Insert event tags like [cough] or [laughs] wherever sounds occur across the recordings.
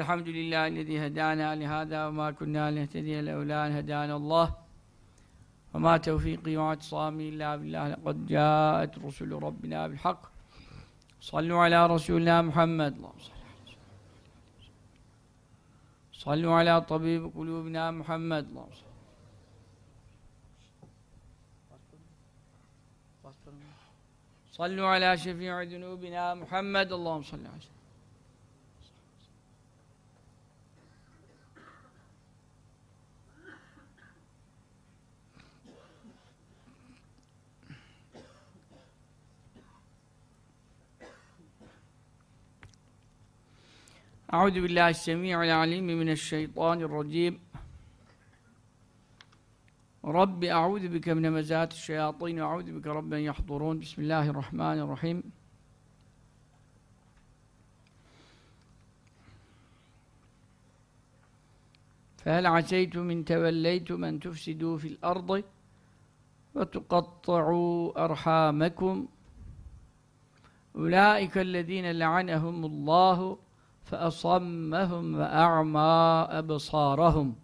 الحمد لله الذي هدانا لهذا وما كنا لنهتدي لولا أن هدانا الله. وما توفيقي واعتصامي إلا بالله لقد جاءت رسل ربنا بالحق. صلوا على رسولنا محمد. اللهم صل. صلوا على طبيب قلوبنا محمد. اللهم صل صلوا على شفيع ذنوبنا محمد. اللهم صل على أعوذ بالله السميع العليم من الشيطان الرجيم. رب أعوذ بك من مزات الشياطين وأعوذ بك رب أن يحضرون. بسم الله الرحمن الرحيم. فهل عسيتم إن توليتم أن تفسدوا في الأرض وتقطعوا أرحامكم؟ أولئك الذين لعنهم الله فأصمهم وأعمى أبصارهم.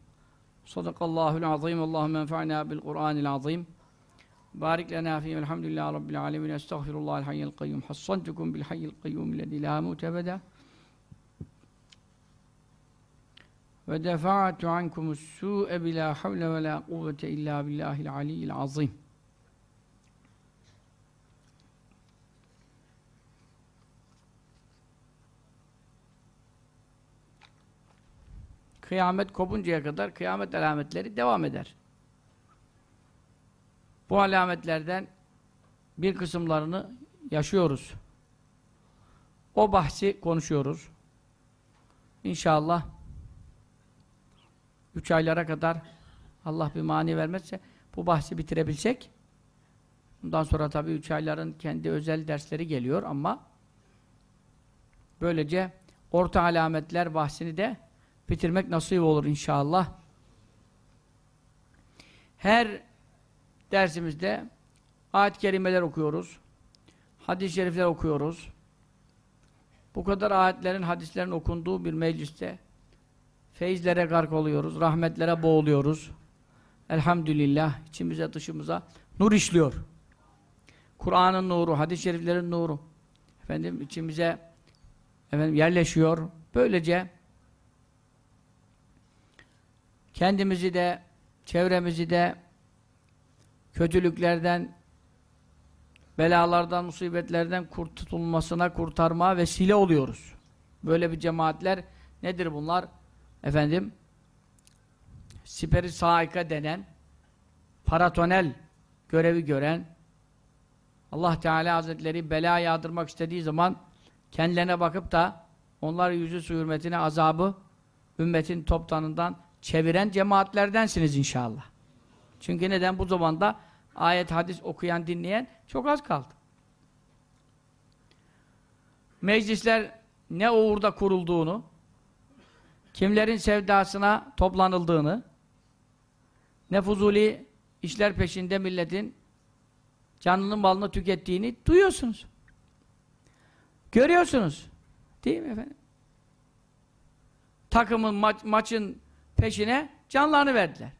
صدق الله العظيم. اللهم انفعنا بالقرآن العظيم. بارك لنا فيه. الحمد لله رب العالمين. أستغفر الله الحي القيوم. حصنتكم بالحي القيوم الذي لا موت أبدا. ودفعت عنكم السوء بلا حول ولا قوة إلا بالله العلي العظيم. Kıyamet kopuncaya kadar kıyamet alametleri devam eder. Bu alametlerden bir kısımlarını yaşıyoruz. O bahsi konuşuyoruz. İnşallah üç aylara kadar Allah bir mani vermezse bu bahsi bitirebilsek bundan sonra tabii üç ayların kendi özel dersleri geliyor ama böylece orta alametler bahsini de bitirmek nasip olur inşallah. Her dersimizde ayet-i kerimeler okuyoruz. Hadis-i şerifler okuyoruz. Bu kadar ayetlerin, hadislerin okunduğu bir mecliste feyizlere gark oluyoruz, rahmetlere boğuluyoruz. Elhamdülillah içimize dışımıza nur işliyor. Kur'an'ın nuru, hadis-i şeriflerin nuru efendim içimize efendim yerleşiyor. Böylece kendimizi de, çevremizi de kötülüklerden, belalardan, musibetlerden kurtulmasına kurtarma vesile oluyoruz. Böyle bir cemaatler nedir bunlar? Efendim, siperi saika denen, paratonel görevi gören, Allah Teala Hazretleri bela yağdırmak istediği zaman kendilerine bakıp da onlar yüzü su hürmetine azabı ümmetin toptanından çeviren cemaatlerdensiniz inşallah. Çünkü neden? Bu zamanda ayet, hadis okuyan, dinleyen çok az kaldı. Meclisler ne uğurda kurulduğunu, kimlerin sevdasına toplanıldığını, ne fuzuli işler peşinde milletin canını malını tükettiğini duyuyorsunuz. Görüyorsunuz. Değil mi efendim? Takımın, maç, maçın peşine canlarını verdiler.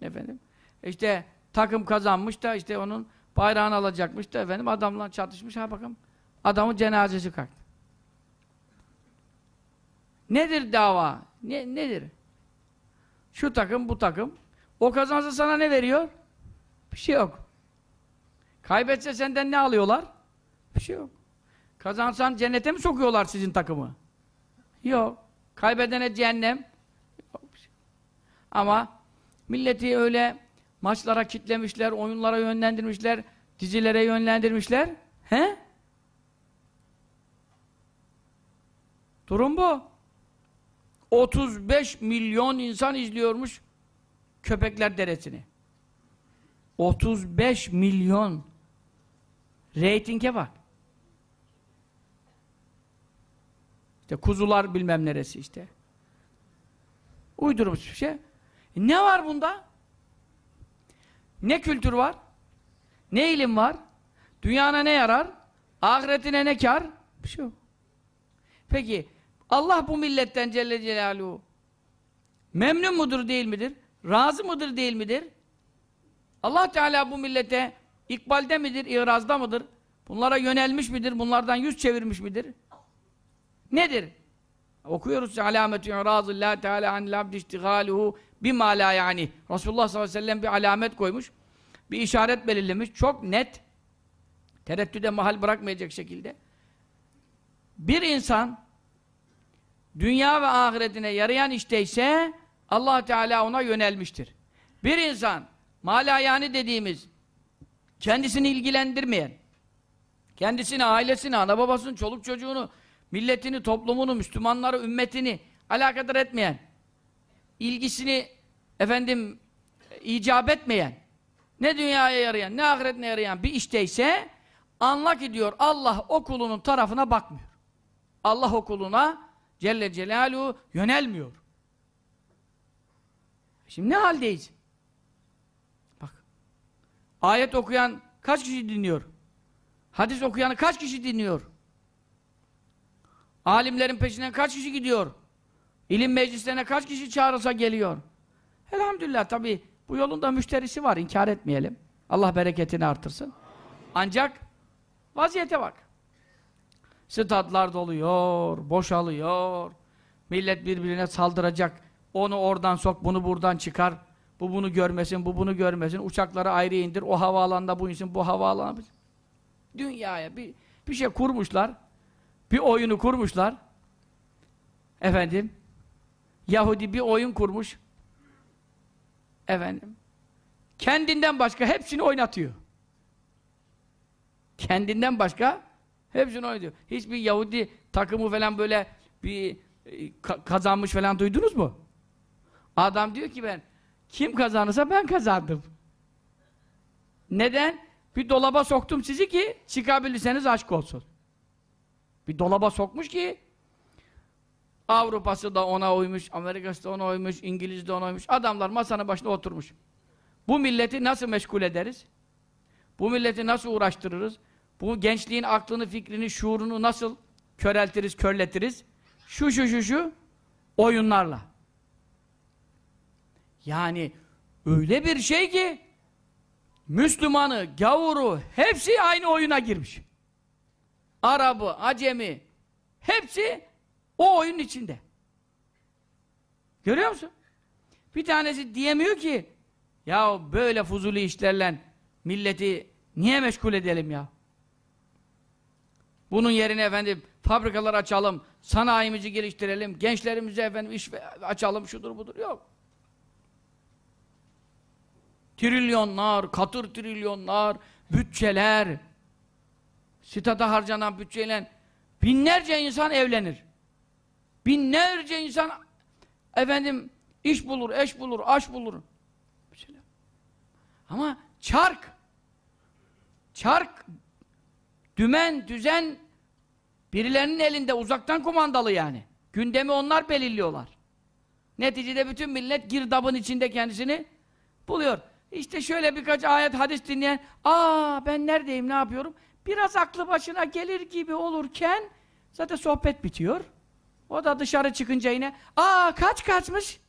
Efendim. İşte takım kazanmış da işte onun bayrağını alacakmış da efendim adamla çatışmış ha bakın adamın cenazesi kalktı. Nedir dava? Ne, nedir? Şu takım bu takım o kazansa sana ne veriyor? Bir şey yok. Kaybetse senden ne alıyorlar? Bir şey yok. Kazansan cennete mi sokuyorlar sizin takımı? Yok. Kaybedene cehennem. Ama milleti öyle maçlara kitlemişler, oyunlara yönlendirmişler, dizilere yönlendirmişler. He? Durum bu. 35 milyon insan izliyormuş Köpekler Deresi'ni. 35 milyon reytinge bak. İşte kuzular bilmem neresi işte. Uydurmuş bir şey. E ne var bunda? Ne kültür var? Ne ilim var? Dünyana ne yarar? Ahiretine ne kar? Bir şey yok. Peki Allah bu milletten Celle Celaluhu memnun mudur değil midir? Razı mıdır değil midir? Allah Teala bu millete ikbalde midir, irazda mıdır? Bunlara yönelmiş midir? Bunlardan yüz çevirmiş midir? Nedir? Okuyoruz alametü irazillah Teala anil abdi iştigaluhu bima la yani. Resulullah sallallahu aleyhi ve sellem bir alamet koymuş. Bir işaret belirlemiş. Çok net. Tereddüde mahal bırakmayacak şekilde. Bir insan dünya ve ahiretine yarayan işteyse Allah Teala ona yönelmiştir. Bir insan malayani dediğimiz kendisini ilgilendirmeyen kendisini, ailesini, ana babasını, çoluk çocuğunu, milletini, toplumunu, Müslümanları, ümmetini alakadar etmeyen ilgisini efendim icap etmeyen ne dünyaya yarayan, ne ahiretine yarayan bir işteyse anla ki diyor Allah o kulunun tarafına bakmıyor. Allah o kuluna Celle Celaluhu yönelmiyor. Şimdi ne haldeyiz? Bak. Ayet okuyan kaç kişi dinliyor? Hadis okuyanı kaç kişi dinliyor? Alimlerin peşinden kaç kişi gidiyor? İlim meclislerine kaç kişi çağırılsa geliyor? Elhamdülillah tabi bu yolun da müşterisi var, inkar etmeyelim. Allah bereketini artırsın. Ancak vaziyete bak. Statlar doluyor, boşalıyor. Millet birbirine saldıracak. Onu oradan sok, bunu buradan çıkar. Bu bunu görmesin, bu bunu görmesin. Uçakları ayrı indir, o havaalanında bu insin, bu havaalanında... Dünyaya bir, bir şey kurmuşlar. Bir oyunu kurmuşlar. Efendim, Yahudi bir oyun kurmuş. Efendim, kendinden başka hepsini oynatıyor. Kendinden başka hepsini oynatıyor. Hiçbir Yahudi takımı falan böyle bir e, ka kazanmış falan duydunuz mu? Adam diyor ki ben kim kazanırsa ben kazandım. Neden? Bir dolaba soktum sizi ki çıkabilirseniz aşk olsun. Bir dolaba sokmuş ki Avrupa'sı da ona uymuş, Amerika'sı da ona uymuş, İngiliz de ona uymuş. Adamlar masanın başına oturmuş. Bu milleti nasıl meşgul ederiz? Bu milleti nasıl uğraştırırız? Bu gençliğin aklını, fikrini, şuurunu nasıl köreltiriz, körletiriz? Şu şu şu şu oyunlarla. Yani öyle bir şey ki Müslümanı, gavuru hepsi aynı oyuna girmiş. Arabı, Acemi hepsi o oyun içinde. Görüyor musun? Bir tanesi diyemiyor ki ya böyle fuzuli işlerle milleti niye meşgul edelim ya? Bunun yerine efendim fabrikalar açalım, sanayimizi geliştirelim, gençlerimize efendim iş açalım, şudur budur. Yok. Trilyonlar, katır trilyonlar, bütçeler, stada harcanan bütçeyle binlerce insan evlenir. Binlerce insan efendim iş bulur, eş bulur, aş bulur. Ama çark çark dümen, düzen birilerinin elinde uzaktan kumandalı yani. Gündemi onlar belirliyorlar. Neticede bütün millet girdabın içinde kendisini buluyor. İşte şöyle birkaç ayet hadis dinleyen, aa ben neredeyim, ne yapıyorum? Biraz aklı başına gelir gibi olurken zaten sohbet bitiyor. O da dışarı çıkınca yine, aa kaç kaçmış?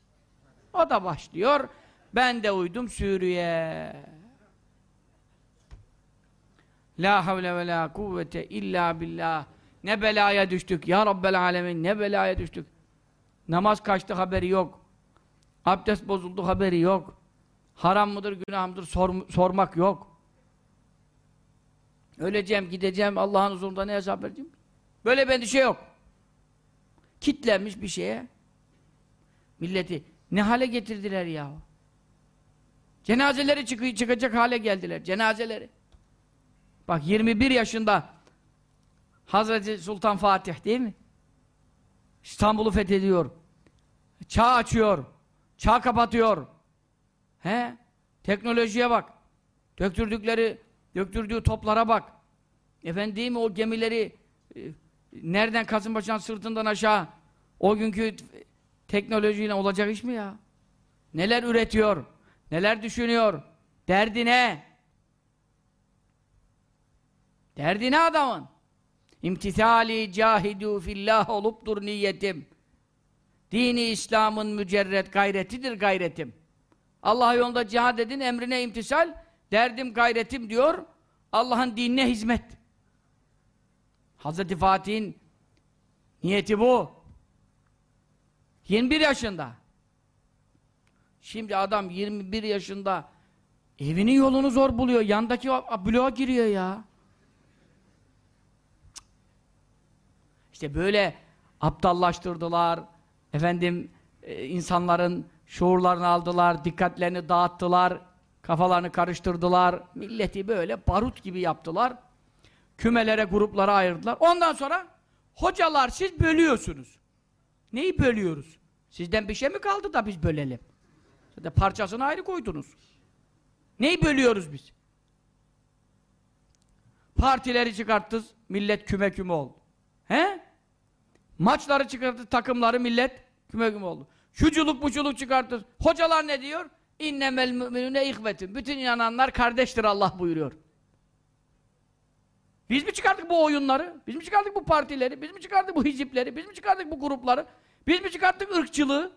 O da başlıyor. Ben de uydum sürüye. La havle ve la kuvvete illa billah. Ne belaya düştük ya Rabbel alemin, ne belaya düştük. Namaz kaçtı haberi yok. Abdest bozuldu haberi yok. Haram mıdır, günah mıdır sor, sormak yok. Öleceğim, gideceğim, Allah'ın huzurunda ne hesap vereceğim? Böyle bir şey yok. Kitlenmiş bir şeye. Milleti ne hale getirdiler ya? Cenazeleri çık çıkacak hale geldiler, cenazeleri. Bak 21 yaşında Hazreti Sultan Fatih değil mi? İstanbul'u fethediyor. Çağ açıyor. Çağ kapatıyor. He? Teknolojiye bak. Döktürdükleri, döktürdüğü toplara bak. Efendim o gemileri e, nereden Kasımpaşa'nın sırtından aşağı o günkü teknolojiyle olacak iş mi ya? Neler üretiyor? Neler düşünüyor? Derdi ne? Derdi ne adamın? İmtithali cahidu fillah oluptur niyetim. Dini İslam'ın mücerret gayretidir gayretim. Allah yolunda cihad edin, emrine imtisal, derdim gayretim diyor. Allah'ın dinine hizmet. Hazreti Fatih'in niyeti bu. 21 yaşında. Şimdi adam 21 yaşında evinin yolunu zor buluyor. Yandaki bloğa giriyor ya. İşte böyle aptallaştırdılar. Efendim e, insanların şuurlarını aldılar, dikkatlerini dağıttılar, kafalarını karıştırdılar. Milleti böyle barut gibi yaptılar. Kümelere, gruplara ayırdılar. Ondan sonra hocalar siz bölüyorsunuz. Neyi bölüyoruz? Sizden bir şey mi kaldı da biz bölelim? Siz de parçasını ayrı koydunuz. Neyi bölüyoruz biz? Partileri çıkarttınız, millet küme küme oldu. He? Maçları çıkarttı, takımları millet küme küme oldu. Şuculuk buculuk çıkarttı. Hocalar ne diyor? İnnemel müminune ihvetin. Bütün inananlar kardeştir Allah buyuruyor. Biz mi çıkardık bu oyunları? Biz mi çıkardık bu partileri? Biz mi çıkardık bu hizipleri? Biz mi çıkardık bu grupları? Biz mi çıkarttık ırkçılığı?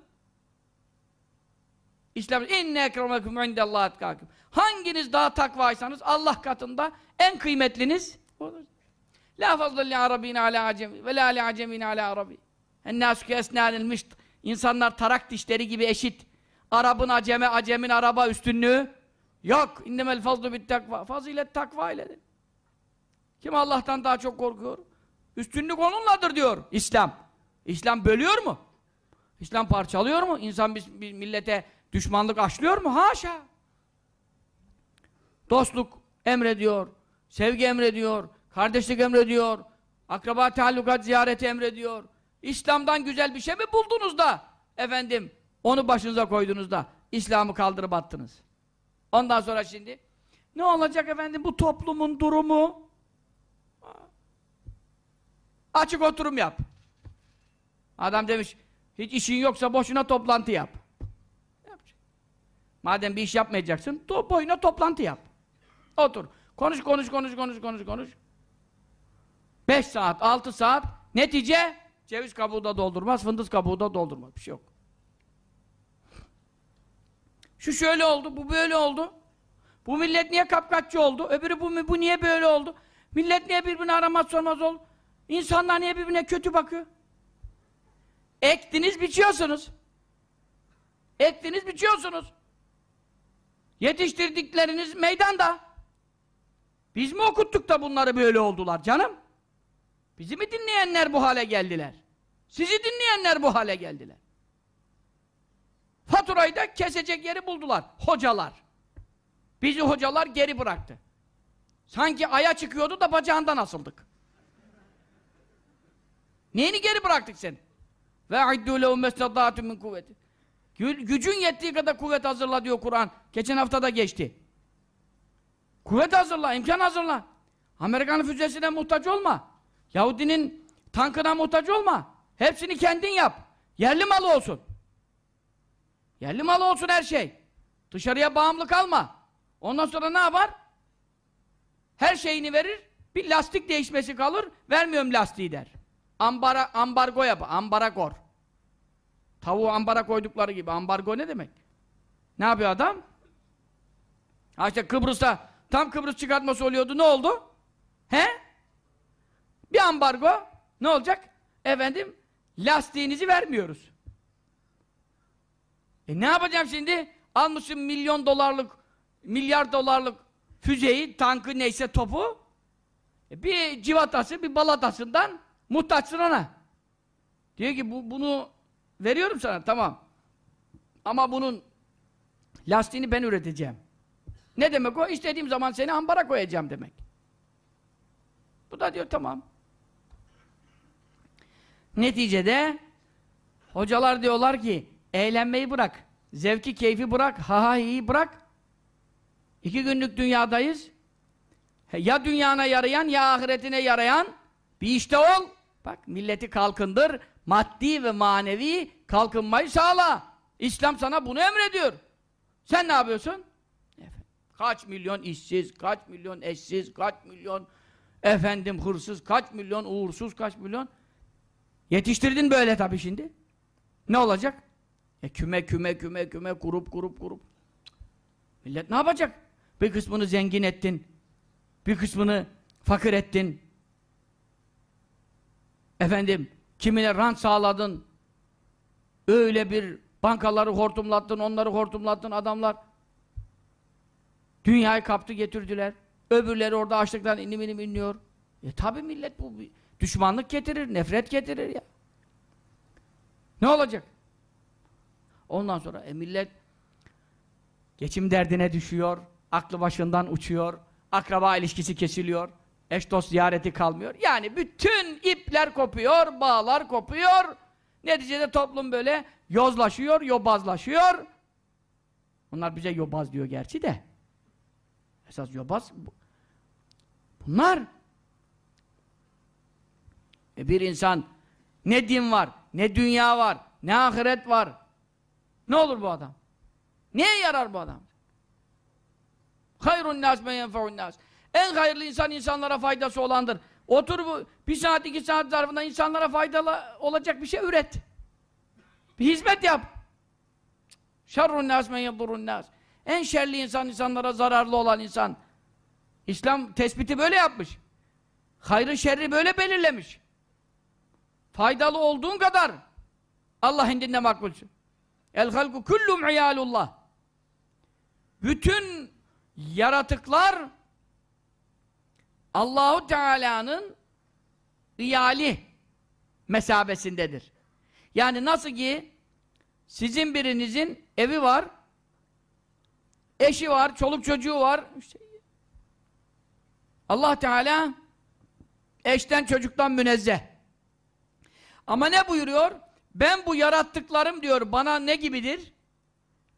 İslam inne ekremekum indallahi atkakum. Hanginiz daha takvaysanız Allah katında en kıymetliniz odur. La fazla li arabin ala acemi ve la li acemin ala arabi. Ennâsü ke esnânil mışt. İnsanlar tarak dişleri gibi eşit. Arap'ın aceme, acemin araba üstünlüğü yok. İnnemel fazlu bit takva. Fazilet takva iledir. Kim Allah'tan daha çok korkuyor? Üstünlük onunladır diyor İslam. İslam bölüyor mu? İslam parçalıyor mu? İnsan bir, bir millete düşmanlık aşlıyor mu? Haşa! Dostluk emrediyor, sevgi emrediyor, kardeşlik emrediyor, akraba teallukat ziyareti emrediyor. İslam'dan güzel bir şey mi buldunuz da efendim onu başınıza koydunuz da İslam'ı kaldırıp attınız. Ondan sonra şimdi ne olacak efendim bu toplumun durumu? Açık oturum yap. Adam demiş hiç işin yoksa boşuna toplantı yap. Madem bir iş yapmayacaksın, to boyuna toplantı yap. Otur. Konuş, konuş, konuş, konuş, konuş, konuş. Beş saat, altı saat. Netice, ceviz kabuğu da doldurmaz, fındık kabuğu da doldurmaz. Bir şey yok. Şu şöyle oldu, bu böyle oldu. Bu millet niye kapkaççı oldu? Öbürü bu, bu niye böyle oldu? Millet niye birbirini aramaz sormaz oldu? İnsanlar niye birbirine kötü bakıyor? Ektiniz, biçiyorsunuz. Ektiniz, biçiyorsunuz. Yetiştirdikleriniz meydanda. Biz mi okuttuk da bunları böyle oldular canım? Bizi mi dinleyenler bu hale geldiler? Sizi dinleyenler bu hale geldiler. Faturayı da kesecek yeri buldular. Hocalar. Bizi hocalar geri bıraktı. Sanki aya çıkıyordu da bacağından asıldık. Neyini geri bıraktık seni? Ve aiddu lehum mestadâtu min kuvveti. Gücün yettiği kadar kuvvet hazırla diyor Kur'an. Geçen hafta da geçti. Kuvvet hazırla, imkan hazırla. Amerikan füzesine muhtaç olma. Yahudinin tankına muhtaç olma. Hepsini kendin yap. Yerli malı olsun. Yerli malı olsun her şey. Dışarıya bağımlı kalma. Ondan sonra ne yapar? Her şeyini verir, bir lastik değişmesi kalır, vermiyorum lastiği der. Ambara, ambargo yap, ambara kor. Tavuğu ambara koydukları gibi. Ambargo ne demek? Ne yapıyor adam? Ha işte Kıbrıs'ta tam Kıbrıs çıkartması oluyordu. Ne oldu? He? Bir ambargo. Ne olacak? Efendim lastiğinizi vermiyoruz. E ne yapacağım şimdi? Almışım milyon dolarlık, milyar dolarlık füzeyi, tankı neyse topu. E bir civatası, bir balatasından muhtaçsın ona. Diyor ki bu, bunu veriyorum sana tamam. Ama bunun lastiğini ben üreteceğim. Ne demek o? İstediğim zaman seni ambara koyacağım demek. Bu da diyor tamam. Neticede hocalar diyorlar ki eğlenmeyi bırak. Zevki, keyfi bırak. Ha ha iyi bırak. İki günlük dünyadayız. Ya dünyana yarayan ya ahiretine yarayan bir işte ol. Bak milleti kalkındır. Maddi ve manevi kalkınmayı sağla. İslam sana bunu emrediyor. Sen ne yapıyorsun? Kaç milyon işsiz, kaç milyon eşsiz, kaç milyon efendim hırsız kaç milyon, uğursuz kaç milyon. Yetiştirdin böyle tabii şimdi. Ne olacak? E küme küme küme küme kurup kurup kurup. Millet ne yapacak? Bir kısmını zengin ettin. Bir kısmını fakir ettin. Efendim, kimine rant sağladın. Öyle bir bankaları hortumlattın, onları hortumlattın adamlar. Dünyayı kaptı getirdiler. Öbürleri orada açlıktan inim inim inliyor. E tabi millet bu düşmanlık getirir, nefret getirir ya. Ne olacak? Ondan sonra e millet geçim derdine düşüyor, aklı başından uçuyor, akraba ilişkisi kesiliyor, eş dost ziyareti kalmıyor. Yani bütün ipler kopuyor, bağlar kopuyor. Neticede toplum böyle yozlaşıyor, yobazlaşıyor. Bunlar bize yobaz diyor gerçi de. Esas yobaz bunlar. E bir insan ne din var, ne dünya var, ne ahiret var. Ne olur bu adam? Neye yarar bu adam? Hayrun nas men yenfe'un nas. En hayırlı insan insanlara faydası olandır. Otur bu bir saat iki saat zarfında insanlara faydalı olacak bir şey üret. Bir hizmet yap. Şerrun nas men yedurun nas. En şerli insan insanlara zararlı olan insan. İslam tespiti böyle yapmış. Hayrı şerri böyle belirlemiş. Faydalı olduğun kadar Allah indinde makbulsun. El halku kullum iyalullah. Bütün yaratıklar Allahu Teala'nın iyali mesabesindedir. Yani nasıl ki sizin birinizin evi var, eşi var, çoluk çocuğu var. İşte Allah Teala eşten çocuktan münezzeh. Ama ne buyuruyor? Ben bu yarattıklarım diyor bana ne gibidir?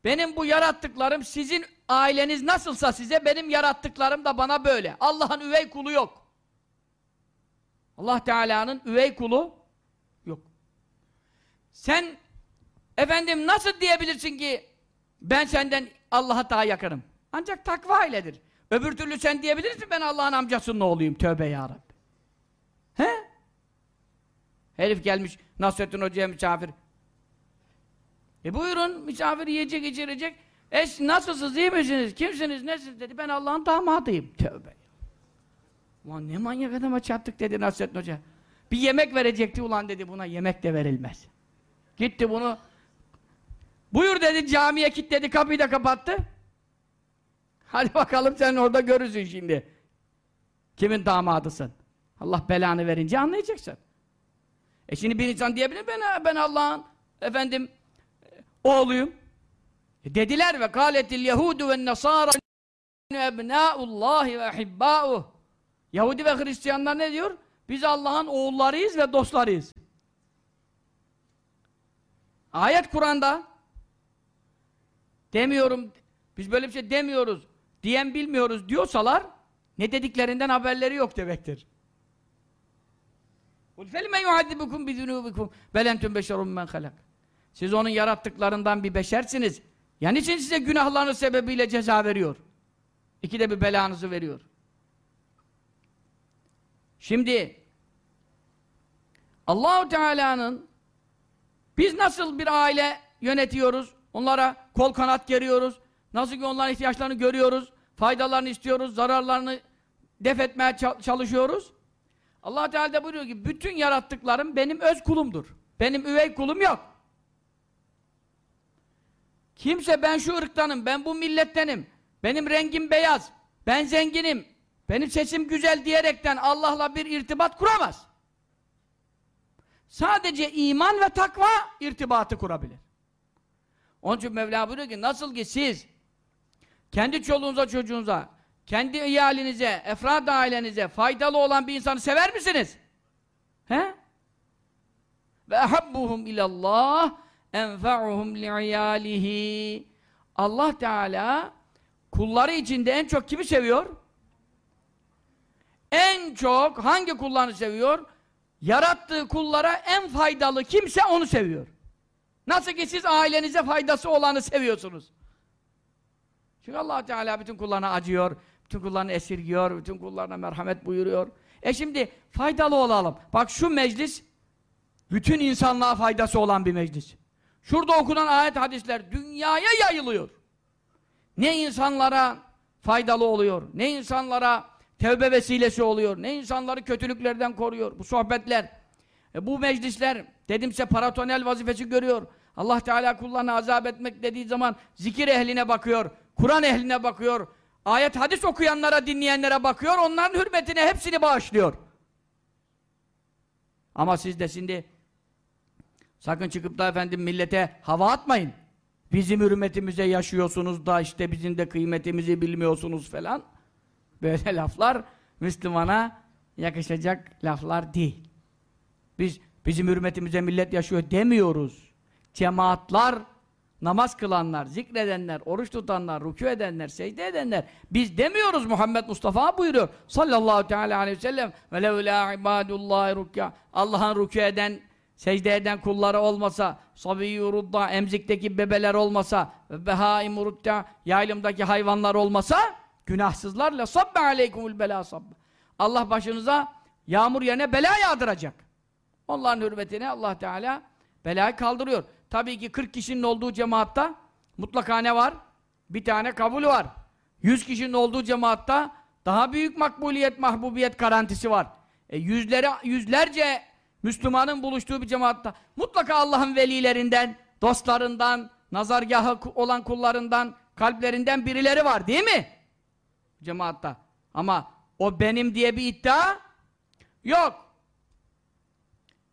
Benim bu yarattıklarım sizin aileniz nasılsa size benim yarattıklarım da bana böyle. Allah'ın üvey kulu yok. Allah Teala'nın üvey kulu yok. Sen efendim nasıl diyebilirsin ki ben senden Allah'a daha yakınım? Ancak takva iledir. Öbür türlü sen diyebilirsin ben Allah'ın amcasının oğluyum. Tövbe ya. He? Herif gelmiş Nasrettin Hoca'ya misafir. E buyurun misafir yiyecek içirecek. E nasılsınız iyi misiniz? Kimsiniz nesiniz dedi. Ben Allah'ın damadıyım. Tövbe. Ulan ne manyak adama çattık dedi Nasrettin Hoca. Bir yemek verecekti ulan dedi buna yemek de verilmez. Gitti bunu buyur dedi camiye kilitledi kapıyı da kapattı. Hadi bakalım sen orada görürsün şimdi. Kimin damadısın? Allah belanı verince anlayacaksın. E şimdi bir insan diyebilir ben ben Allah'ın efendim oğluyum. E dediler ve kâletil yehudu ve nasara ebnâullâhi ve hibbâuh. Yahudi ve Hristiyanlar ne diyor? Biz Allah'ın oğullarıyız ve dostlarıyız. Ayet Kur'an'da demiyorum, biz böyle bir şey demiyoruz, diyen bilmiyoruz diyorsalar ne dediklerinden haberleri yok demektir. قُلْ فَلِمَ يُعَذِّبُكُمْ بِذُنُوبِكُمْ بَلَنْتُمْ بَشَرٌ مَنْ خَلَقٍ siz onun yarattıklarından bir beşersiniz. Yani için size günahlarınız sebebiyle ceza veriyor? İkide bir belanızı veriyor. Şimdi Allahu Teala'nın biz nasıl bir aile yönetiyoruz? Onlara kol kanat geriyoruz. Nasıl ki onların ihtiyaçlarını görüyoruz, faydalarını istiyoruz, zararlarını def etmeye çalışıyoruz. Allah Teala da buyuruyor ki bütün yarattıklarım benim öz kulumdur. Benim üvey kulum yok. Kimse ben şu ırktanım, ben bu millettenim, benim rengim beyaz, ben zenginim, benim sesim güzel diyerekten Allah'la bir irtibat kuramaz. Sadece iman ve takva irtibatı kurabilir. Onun için Mevla buyuruyor ki nasıl ki siz kendi çoluğunuza çocuğunuza kendi iyalinize, efrad ailenize faydalı olan bir insanı sever misiniz? He? Ve ehabbuhum ilallah enfa'uhum li'iyalihi Allah Teala kulları içinde en çok kimi seviyor? En çok hangi kullarını seviyor? Yarattığı kullara en faydalı kimse onu seviyor. Nasıl ki siz ailenize faydası olanı seviyorsunuz. Çünkü allah Teala bütün kullarına acıyor, bütün kullarını esirgiyor, bütün kullarına merhamet buyuruyor. E şimdi faydalı olalım. Bak şu meclis bütün insanlığa faydası olan bir meclis. Şurada okunan ayet hadisler dünyaya yayılıyor. Ne insanlara faydalı oluyor, ne insanlara tevbe vesilesi oluyor, ne insanları kötülüklerden koruyor. Bu sohbetler, e bu meclisler, dedimse paratonel vazifesi görüyor. Allah Teala kullarını azap etmek dediği zaman zikir ehline bakıyor, Kur'an ehline bakıyor, ayet hadis okuyanlara, dinleyenlere bakıyor, onların hürmetine hepsini bağışlıyor. Ama siz de şimdi sakın çıkıp da efendim millete hava atmayın. Bizim hürmetimize yaşıyorsunuz da işte bizim de kıymetimizi bilmiyorsunuz falan. Böyle [laughs] laflar Müslümana yakışacak laflar değil. Biz bizim hürmetimize millet yaşıyor demiyoruz. Cemaatlar, namaz kılanlar, zikredenler, oruç tutanlar, rükû edenler, secde edenler. Biz demiyoruz Muhammed Mustafa buyuruyor. Sallallahu teala aleyhi ve sellem ve levlâ ibâdullâhi rükâ. Allah'ın rükû eden, secde eden kulları olmasa, sabiyyurudda, emzikteki bebeler olmasa, ve behâim rutta, yaylımdaki hayvanlar olmasa, günahsızlarla sabbe aleykumul belâ sabbe. Allah başınıza yağmur yerine bela yağdıracak. Onların hürmetine Allah Teala belayı kaldırıyor. Tabii ki 40 kişinin olduğu cemaatta mutlaka ne var? Bir tane kabul var. 100 kişinin olduğu cemaatta daha büyük makbuliyet, mahbubiyet garantisi var. E yüzleri, yüzlerce Müslümanın buluştuğu bir cemaatta mutlaka Allah'ın velilerinden, dostlarından, nazargahı olan kullarından, kalplerinden birileri var değil mi? Cemaatta. Ama o benim diye bir iddia yok.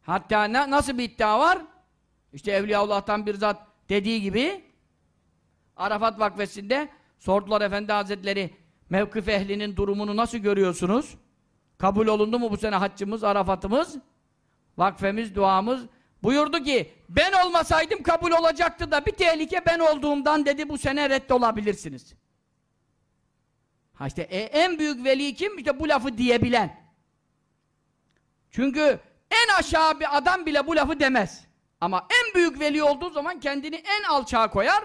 Hatta na nasıl bir iddia var? İşte Evliyaullah'tan bir zat dediği gibi Arafat vakfesinde sordular Efendi Hazretleri mevkif ehlinin durumunu nasıl görüyorsunuz? Kabul olundu mu bu sene haccımız, Arafat'ımız? Vakfemiz, duamız buyurdu ki ben olmasaydım kabul olacaktı da bir tehlike ben olduğumdan dedi bu sene reddolabilirsiniz. Ha işte e, en büyük veli kim? İşte bu lafı diyebilen. Çünkü en aşağı bir adam bile bu lafı demez. Ama en büyük veli olduğu zaman kendini en alçağa koyar.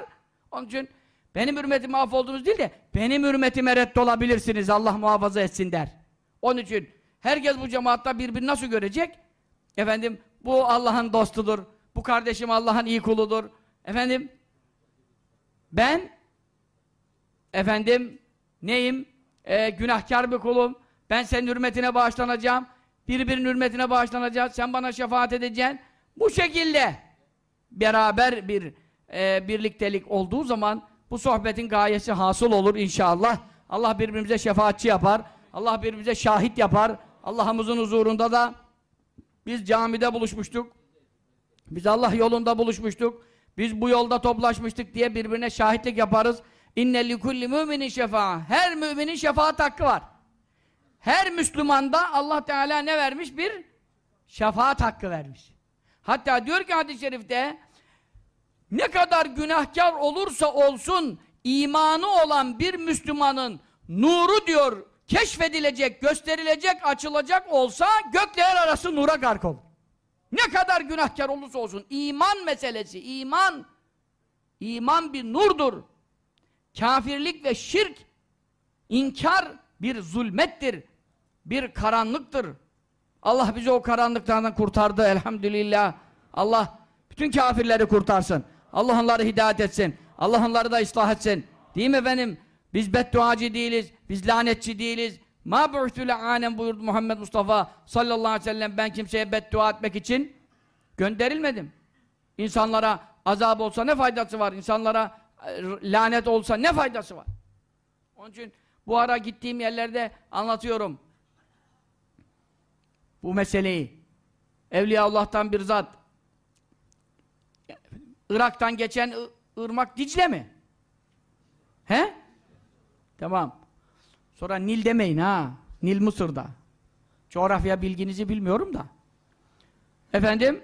Onun için benim hürmetime affoldunuz değil de benim hürmetime reddolabilirsiniz Allah muhafaza etsin der. Onun için herkes bu cemaatta birbirini nasıl görecek? Efendim bu Allah'ın dostudur. Bu kardeşim Allah'ın iyi kuludur. Efendim ben efendim neyim? Ee, günahkar bir kulum. Ben senin hürmetine bağışlanacağım. Birbirinin hürmetine bağışlanacağız. Sen bana şefaat edeceksin. Bu şekilde beraber bir e, birliktelik olduğu zaman bu sohbetin gayesi hasıl olur inşallah. Allah birbirimize şefaatçi yapar. Allah birbirimize şahit yapar. Allah'ımızın huzurunda da biz camide buluşmuştuk. Biz Allah yolunda buluşmuştuk. Biz bu yolda toplaşmıştık diye birbirine şahitlik yaparız. İnne likulli müminin şefa'a. Her müminin şefaat hakkı var. Her Müslümanda Allah Teala ne vermiş? Bir şefaat hakkı vermiş. Hatta diyor ki hadis-i şerifte ne kadar günahkar olursa olsun imanı olan bir Müslümanın nuru diyor keşfedilecek, gösterilecek, açılacak olsa gökler arası nura gark olur. Ne kadar günahkar olursa olsun iman meselesi, iman iman bir nurdur. Kafirlik ve şirk inkar bir zulmettir. Bir karanlıktır. Allah bizi o karanlıklardan kurtardı elhamdülillah. Allah bütün kafirleri kurtarsın. Allah onları hidayet etsin. Allah onları da ıslah etsin. Değil mi efendim? Biz bedduacı değiliz. Biz lanetçi değiliz. Ma bu'tü le'anem buyurdu Muhammed Mustafa sallallahu aleyhi ve sellem. Ben kimseye beddua etmek için gönderilmedim. İnsanlara azap olsa ne faydası var? İnsanlara e, lanet olsa ne faydası var? Onun için bu ara gittiğim yerlerde anlatıyorum. Bu meseleyi. Evliya Allah'tan bir zat. Irak'tan geçen ırmak Dicle mi? He? Tamam. Sonra Nil demeyin ha. Nil Mısır'da. Coğrafya bilginizi bilmiyorum da. Efendim,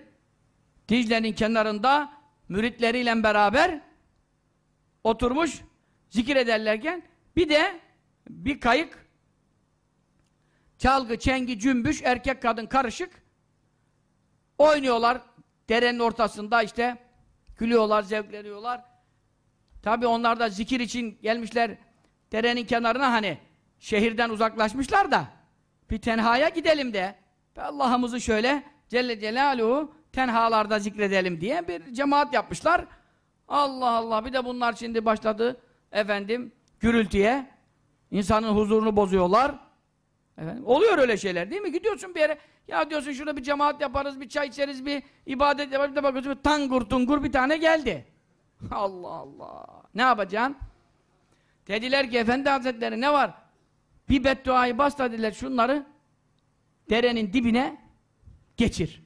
Dicle'nin kenarında müritleriyle beraber oturmuş zikir ederlerken bir de bir kayık çalgı, çengi, cümbüş, erkek kadın karışık oynuyorlar derenin ortasında işte gülüyorlar, zevkleniyorlar. Tabi onlar da zikir için gelmişler derenin kenarına hani şehirden uzaklaşmışlar da bir tenhaya gidelim de Allah'ımızı şöyle Celle Celaluhu tenhalarda zikredelim diye bir cemaat yapmışlar. Allah Allah bir de bunlar şimdi başladı efendim gürültüye. insanın huzurunu bozuyorlar. Efendim, oluyor öyle şeyler değil mi? Gidiyorsun bir yere ya diyorsun şurada bir cemaat yaparız, bir çay içeriz, bir ibadet yaparız. Bir de bakıyorsun bir tangur tungur bir tane geldi. [laughs] Allah Allah. Ne yapacaksın? Dediler ki Efendi Hazretleri ne var? Bir bedduayı bas dediler şunları derenin dibine geçir.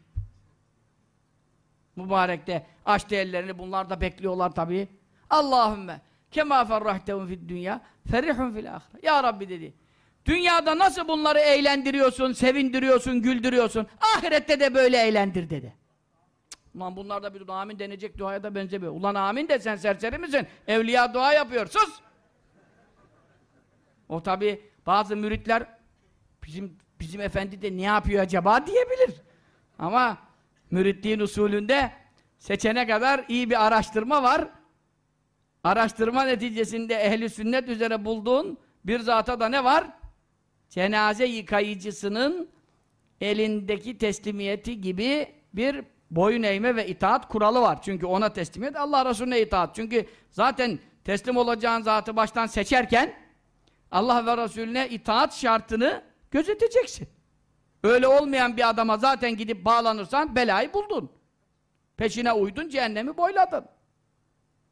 Mübarek de açtı ellerini bunlar da bekliyorlar tabii. Allahümme kema ferrahtehum fid dünya ferihun fil ahire. Ya Rabbi dedi. Dünyada nasıl bunları eğlendiriyorsun, sevindiriyorsun, güldürüyorsun. Ahirette de böyle eğlendir dedi. Cık, Ulan bunlar da bir amin denecek duaya da benzemiyor. Ulan amin de sen serseri misin? Evliya dua yapıyor. Sus! O tabi bazı müritler bizim bizim efendi de ne yapıyor acaba diyebilir. Ama müritliğin usulünde seçene kadar iyi bir araştırma var. Araştırma neticesinde ehli sünnet üzere bulduğun bir zata da ne var? Cenaze yıkayıcısının elindeki teslimiyeti gibi bir boyun eğme ve itaat kuralı var. Çünkü ona teslimiyet, Allah Resulüne itaat. Çünkü zaten teslim olacağın zatı baştan seçerken Allah ve Resulüne itaat şartını gözeteceksin. Öyle olmayan bir adama zaten gidip bağlanırsan belayı buldun. Peşine uydun, cehennemi boyladın.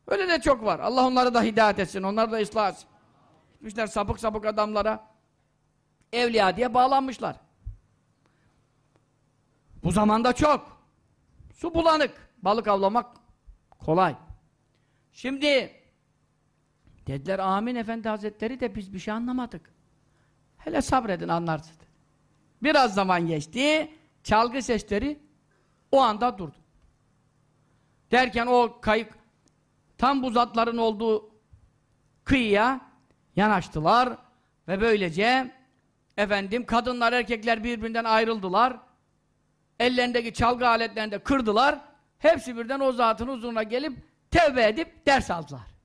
Öyle de çok var. Allah onları da hidayet etsin, onları da ıslah etsin. Gitmişler sapık sapık adamlara evliya diye bağlanmışlar. Bu zamanda çok. Su bulanık. Balık avlamak kolay. Şimdi dediler amin efendi hazretleri de biz bir şey anlamadık. Hele sabredin anlarsınız. Biraz zaman geçti. Çalgı sesleri o anda durdu. Derken o kayık tam bu zatların olduğu kıyıya yanaştılar ve böylece efendim kadınlar erkekler birbirinden ayrıldılar. Ellerindeki çalgı aletlerini de kırdılar. Hepsi birden o zatın huzuruna gelip tevbe edip ders aldılar.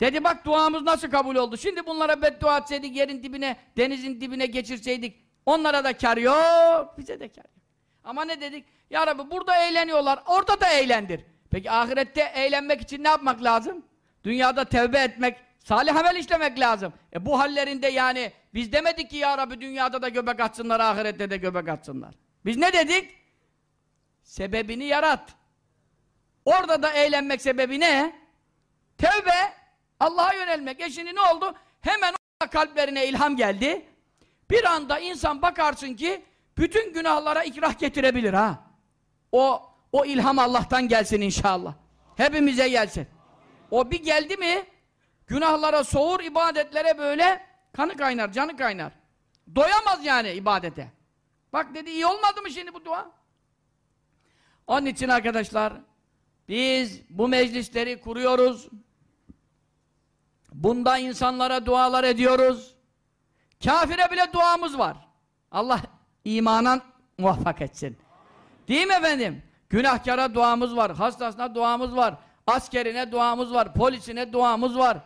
Dedi bak duamız nasıl kabul oldu. Şimdi bunlara beddua etseydik yerin dibine, denizin dibine geçirseydik onlara da kar yok, bize de kar yok. Ama ne dedik? Ya Rabbi burada eğleniyorlar, orada da eğlendir. Peki ahirette eğlenmek için ne yapmak lazım? Dünyada tevbe etmek, salih amel işlemek lazım. E bu hallerinde yani biz demedik ki ya Rabbi dünyada da göbek atsınlar, ahirette de göbek atsınlar. Biz ne dedik? Sebebini yarat. Orada da eğlenmek sebebi ne? Tevbe, Allah'a yönelmek. E şimdi ne oldu? Hemen o kalplerine ilham geldi. Bir anda insan bakarsın ki bütün günahlara ikrah getirebilir ha. O o ilham Allah'tan gelsin inşallah. Hepimize gelsin. O bir geldi mi günahlara soğur, ibadetlere böyle kanı kaynar, canı kaynar. Doyamaz yani ibadete. Bak dedi iyi olmadı mı şimdi bu dua? Onun için arkadaşlar biz bu meclisleri kuruyoruz. Bunda insanlara dualar ediyoruz. Kafire bile duamız var. Allah imanan muvaffak etsin. Değil mi efendim? Günahkara duamız var, hastasına duamız var, askerine duamız var, polisine duamız var.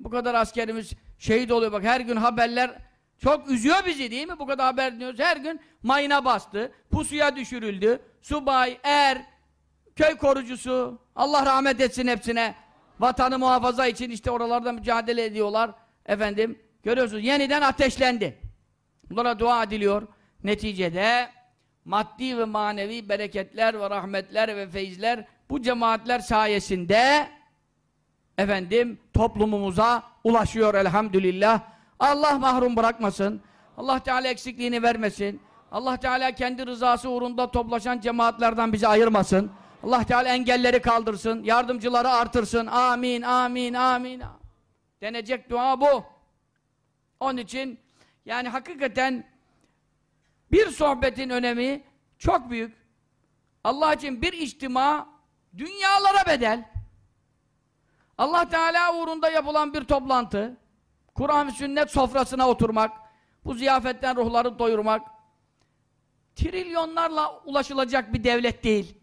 Bu kadar askerimiz şehit oluyor bak her gün haberler çok üzüyor bizi değil mi? Bu kadar haber dinliyoruz. Her gün mayına bastı, pusuya düşürüldü, subay, er, köy korucusu, Allah rahmet etsin hepsine. Vatanı muhafaza için işte oralarda mücadele ediyorlar. Efendim, görüyorsunuz yeniden ateşlendi. Bunlara dua ediliyor. Neticede maddi ve manevi bereketler ve rahmetler ve feyizler bu cemaatler sayesinde efendim toplumumuza ulaşıyor elhamdülillah. Allah mahrum bırakmasın. Allah Teala eksikliğini vermesin. Allah Teala kendi rızası uğrunda toplaşan cemaatlerden bizi ayırmasın. Allah Teala engelleri kaldırsın, yardımcıları artırsın. Amin, amin, amin. Denecek dua bu. Onun için yani hakikaten bir sohbetin önemi çok büyük. Allah için bir içtima dünyalara bedel. Allah Teala uğrunda yapılan bir toplantı, Kur'an ve sünnet sofrasına oturmak, bu ziyafetten ruhları doyurmak, trilyonlarla ulaşılacak bir devlet değil.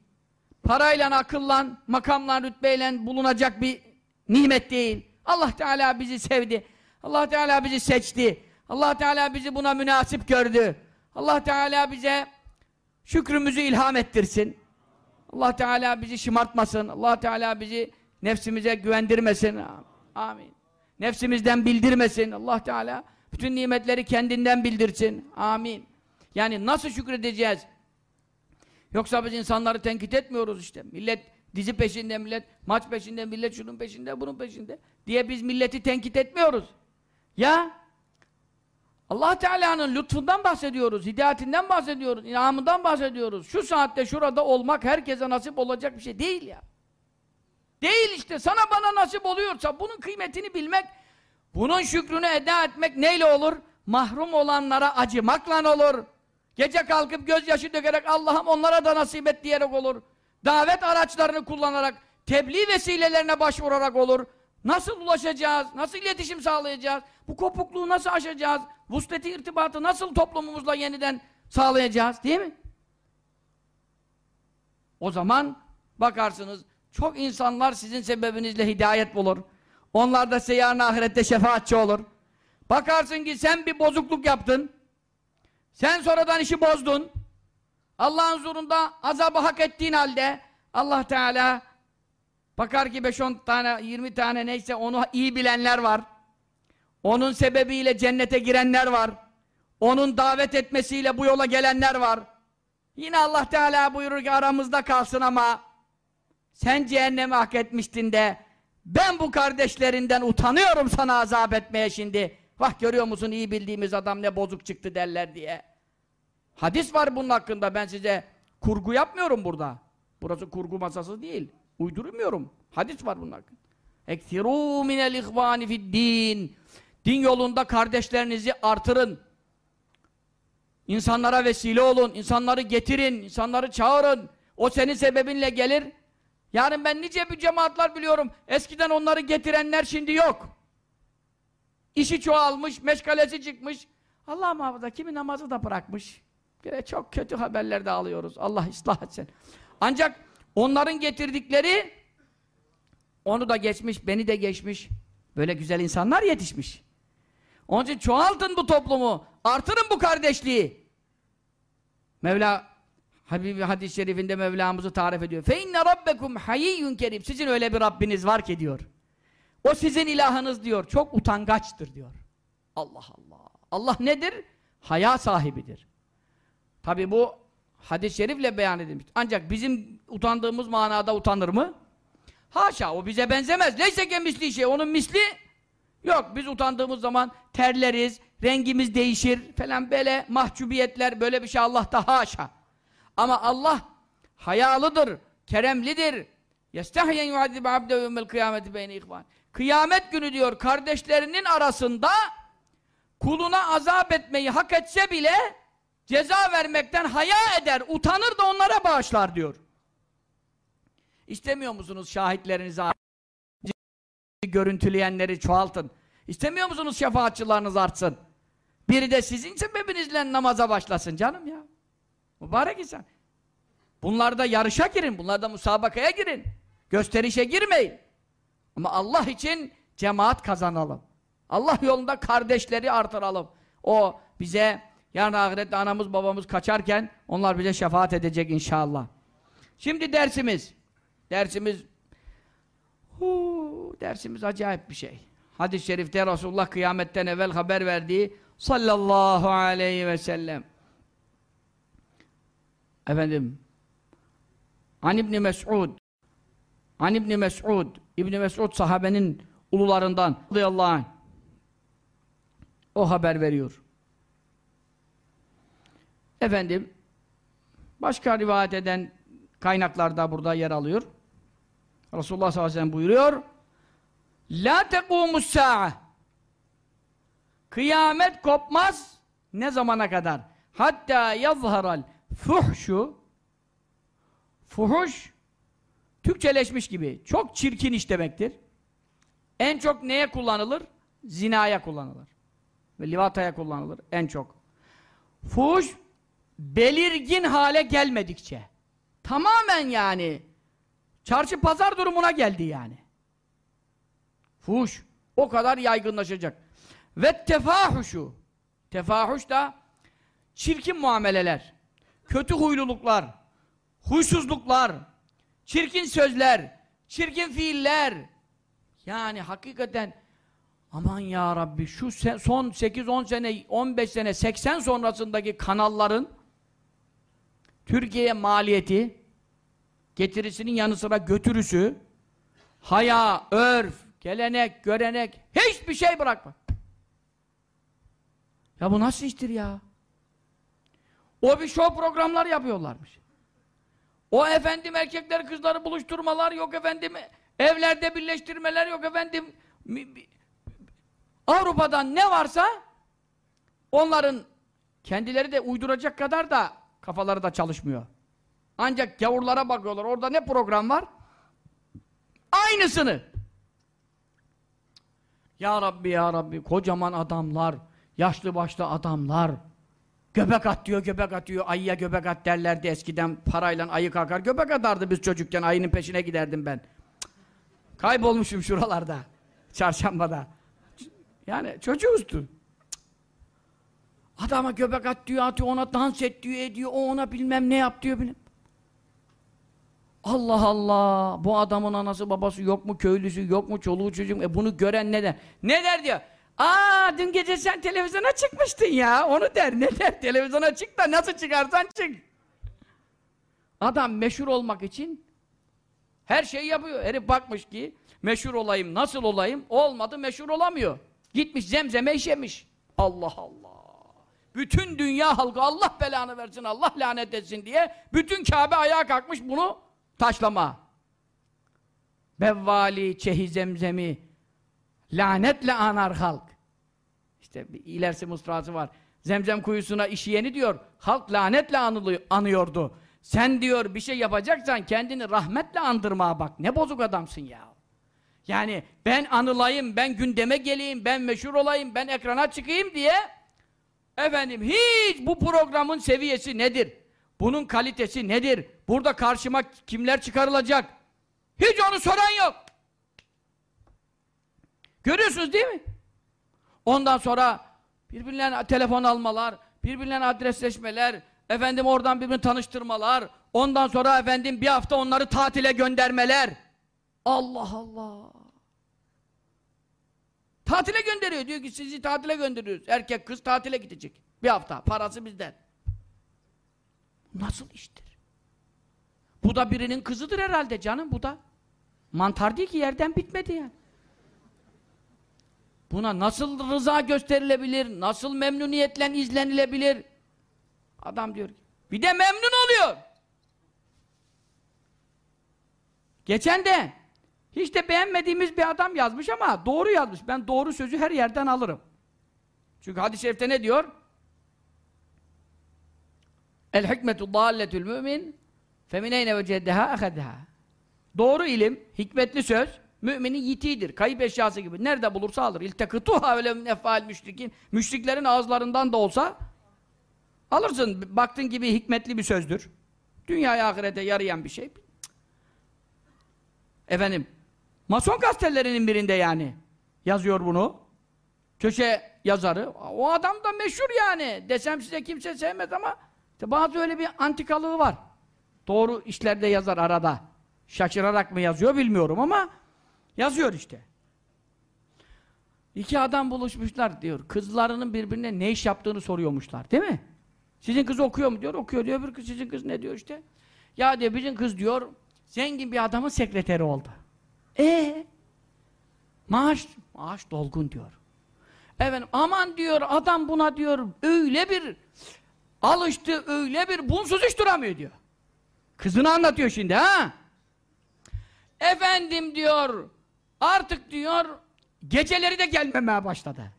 Parayla, akılla, makamla, rütbeyle bulunacak bir nimet değil. Allah Teala bizi sevdi. Allah Teala bizi seçti. Allah Teala bizi buna münasip gördü. Allah Teala bize şükrümüzü ilham ettirsin. Allah Teala bizi şımartmasın. Allah Teala bizi nefsimize güvendirmesin. Amin. Nefsimizden bildirmesin. Allah Teala bütün nimetleri kendinden bildirsin. Amin. Yani nasıl şükredeceğiz? Yoksa biz insanları tenkit etmiyoruz işte. Millet dizi peşinde, millet maç peşinde, millet şunun peşinde, bunun peşinde diye biz milleti tenkit etmiyoruz. Ya Allah Teala'nın lütfundan bahsediyoruz, hidayetinden bahsediyoruz, inamından bahsediyoruz. Şu saatte şurada olmak herkese nasip olacak bir şey değil ya. Değil işte. Sana bana nasip oluyorsa bunun kıymetini bilmek, bunun şükrünü eda etmek neyle olur? Mahrum olanlara acımakla olur. Gece kalkıp gözyaşı dökerek Allah'ım onlara da nasip et diyerek olur. Davet araçlarını kullanarak, tebliğ vesilelerine başvurarak olur. Nasıl ulaşacağız? Nasıl iletişim sağlayacağız? Bu kopukluğu nasıl aşacağız? Vusleti irtibatı nasıl toplumumuzla yeniden sağlayacağız? Değil mi? O zaman bakarsınız çok insanlar sizin sebebinizle hidayet bulur. Onlar da size ahirette şefaatçi olur. Bakarsın ki sen bir bozukluk yaptın. Sen sonradan işi bozdun. Allah'ın huzurunda azabı hak ettiğin halde Allah Teala bakar ki 5-10 tane, 20 tane neyse onu iyi bilenler var. Onun sebebiyle cennete girenler var. Onun davet etmesiyle bu yola gelenler var. Yine Allah Teala buyurur ki aramızda kalsın ama sen cehennemi hak etmiştin de ben bu kardeşlerinden utanıyorum sana azap etmeye şimdi. Vah görüyor musun iyi bildiğimiz adam ne bozuk çıktı derler diye. Hadis var bunun hakkında ben size kurgu yapmıyorum burada. Burası kurgu masası değil. Uydurmuyorum. Hadis var bunun hakkında. Ekthirû minel ihvâni fid din. Din yolunda kardeşlerinizi artırın. İnsanlara vesile olun, insanları getirin, insanları çağırın. O senin sebebinle gelir. Yarın ben nice bir cemaatler biliyorum. Eskiden onları getirenler şimdi yok. İşi çoğalmış, meşgalesi çıkmış. Allah muhafaza kimi namazı da bırakmış. Böyle çok kötü haberler de alıyoruz. Allah ıslah etsin. Ancak onların getirdikleri onu da geçmiş, beni de geçmiş. Böyle güzel insanlar yetişmiş. Onun için çoğaltın bu toplumu. Artırın bu kardeşliği. Mevla Habibi hadis-i şerifinde Mevlamızı tarif ediyor. Fe inne rabbekum hayiyyun kerim. Sizin öyle bir Rabbiniz var ki diyor. O sizin ilahınız diyor. Çok utangaçtır diyor. Allah Allah. Allah nedir? Haya sahibidir. Tabi bu hadis-i şerifle beyan edilmiş. Ancak bizim utandığımız manada utanır mı? Haşa o bize benzemez. Neyse ki misli şey. Onun misli yok. Biz utandığımız zaman terleriz, rengimiz değişir falan böyle mahcubiyetler böyle bir şey Allah'ta haşa. Ama Allah hayalıdır, keremlidir. يَسْتَحْيَنْ يُعَذِّبَ عَبْدَ يَوْمَ الْقِيَامَةِ بَيْنِ اِخْوَانِ Kıyamet günü diyor kardeşlerinin arasında kuluna azap etmeyi hak etse bile ceza vermekten haya eder, utanır da onlara bağışlar diyor. İstemiyor musunuz şahitlerinizi görüntüleyenleri çoğaltın? İstemiyor musunuz şefaatçılarınız artsın? Biri de sizin sebebinizle namaza başlasın canım ya. Mübarek insan. Bunlarda yarışa girin, bunlarda musabakaya girin. Gösterişe girmeyin. Ama Allah için cemaat kazanalım. Allah yolunda kardeşleri artıralım. O bize yarın ahirette anamız babamız kaçarken onlar bize şefaat edecek inşallah. Şimdi dersimiz. Dersimiz huu, dersimiz acayip bir şey. Hadis-i şerifte Resulullah kıyametten evvel haber verdiği sallallahu aleyhi ve sellem efendim An İbni Mes'ud An İbni Mes'ud İbni Mes'ud sahabenin ulularından radıyallahu anh o haber veriyor. Efendim başka rivayet eden kaynaklarda burada yer alıyor. Resulullah sallallahu aleyhi ve sellem buyuruyor La tekumus sa'a Kıyamet kopmaz ne zamana kadar? Hatta yazharal fuhşu fuhuş Türkçeleşmiş gibi. Çok çirkin iş demektir. En çok neye kullanılır? Zinaya kullanılır. Ve livataya kullanılır en çok. Fuhuş belirgin hale gelmedikçe. Tamamen yani çarşı pazar durumuna geldi yani. Fuhuş o kadar yaygınlaşacak. Ve tefahuşu Tefahuş da çirkin muameleler, kötü huyluluklar, huysuzluklar, çirkin sözler, çirkin fiiller. Yani hakikaten aman ya Rabbi şu son 8-10 sene, 15 sene, 80 sonrasındaki kanalların Türkiye'ye maliyeti, getirisinin yanı sıra götürüsü, haya, örf, gelenek, görenek, hiçbir şey bırakma. Ya bu nasıl iştir ya? O bir show programlar yapıyorlarmış. O efendim erkekler kızları buluşturmalar yok efendim evlerde birleştirmeler yok efendim Avrupa'dan ne varsa onların kendileri de uyduracak kadar da kafaları da çalışmıyor. Ancak gavurlara bakıyorlar. Orada ne program var? Aynısını. Ya Rabbi ya Rabbi kocaman adamlar, yaşlı başlı adamlar göbek at diyor, göbek atıyor. Ayıya göbek at derlerdi eskiden parayla ayı kalkar. Göbek atardı biz çocukken. Ayının peşine giderdim ben. Kaybolmuşum şuralarda. Çarşambada. Yani çocuğuzdu. Adama göbek at diyor, atıyor, ona dans et diyor, ediyor, o ona bilmem ne yap diyor. Bilmem. Allah Allah! Bu adamın anası babası yok mu, köylüsü yok mu, çoluğu çocuğu? E bunu gören ne der? Ne der diyor? Aa dün gece sen televizyona çıkmıştın ya. Onu der. Ne der? Televizyona çık da nasıl çıkarsan çık. Adam meşhur olmak için her şeyi yapıyor. Herif bakmış ki meşhur olayım, nasıl olayım? Olmadı meşhur olamıyor. Gitmiş zemzeme işemiş. Allah Allah. Bütün dünya halkı Allah belanı versin, Allah lanet etsin diye bütün Kabe ayağa kalkmış bunu taşlama. Bevvali, çehi zemzemi lanetle anar halk. İşte bir ilerisi var. Zemzem kuyusuna işeyeni diyor, halk lanetle anılıyor, anıyordu. Sen diyor bir şey yapacaksan kendini rahmetle andırmaya bak. Ne bozuk adamsın ya. Yani ben anılayım, ben gündeme geleyim, ben meşhur olayım, ben ekrana çıkayım diye efendim hiç bu programın seviyesi nedir? Bunun kalitesi nedir? Burada karşıma kimler çıkarılacak? Hiç onu soran yok. Görüyorsunuz değil mi? Ondan sonra birbirlerine telefon almalar, birbirlerine adresleşmeler, efendim oradan birbirini tanıştırmalar, ondan sonra efendim bir hafta onları tatile göndermeler. Allah Allah! Tatile gönderiyor. Diyor ki sizi tatile gönderiyoruz. Erkek kız tatile gidecek. Bir hafta. Parası bizden. Nasıl iştir? Bu da birinin kızıdır herhalde canım bu da. Mantar değil ki yerden bitmedi yani. Buna nasıl rıza gösterilebilir? Nasıl memnuniyetle izlenilebilir? Adam diyor ki, bir de memnun oluyor. Geçen de hiç de beğenmediğimiz bir adam yazmış ama doğru yazmış. Ben doğru sözü her yerden alırım. Çünkü hadis-i şerifte ne diyor? El hikmetu dalletül mümin femineyne veceddeha ahedha. Doğru ilim, hikmetli söz müminin yitiğidir. Kayıp eşyası gibi. Nerede bulursa alır. İltekıtuha öyle min efal müşrikin. Müşriklerin ağızlarından da olsa alırsın. Baktın gibi hikmetli bir sözdür. Dünyaya ahirete yarayan bir şey. Efendim, Mason gazetelerinin birinde yani yazıyor bunu. Köşe yazarı. O adam da meşhur yani. Desem size kimse sevmez ama işte bazı öyle bir antikalığı var. Doğru işlerde yazar arada. Şaşırarak mı yazıyor bilmiyorum ama yazıyor işte. İki adam buluşmuşlar diyor. Kızlarının birbirine ne iş yaptığını soruyormuşlar. Değil mi? Sizin kız okuyor mu diyor. Okuyor diyor. Öbür kız sizin kız ne diyor işte. Ya diyor bizim kız diyor zengin bir adamın sekreteri oldu. E maaş maaş dolgun diyor. Efendim aman diyor adam buna diyor öyle bir alıştı öyle bir bunsuz iş duramıyor diyor. Kızını anlatıyor şimdi ha. Efendim diyor artık diyor geceleri de gelmemeye başladı.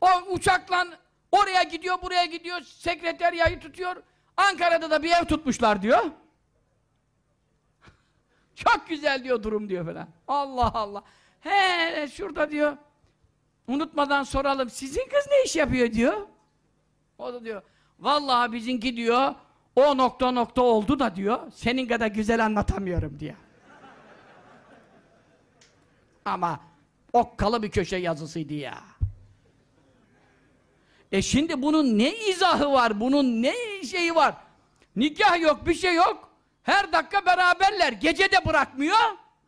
O uçakla oraya gidiyor buraya gidiyor sekreteryayı tutuyor. Ankara'da da bir ev tutmuşlar diyor. [laughs] Çok güzel diyor durum diyor falan. Allah Allah. He şurada diyor. Unutmadan soralım. Sizin kız ne iş yapıyor diyor. O da diyor. Vallahi bizimki diyor. O nokta nokta oldu da diyor. Senin kadar güzel anlatamıyorum diyor. Ama okkalı bir köşe yazısıydı ya. E şimdi bunun ne izahı var? Bunun ne şeyi var? Nikah yok, bir şey yok. Her dakika beraberler. Gece de bırakmıyor.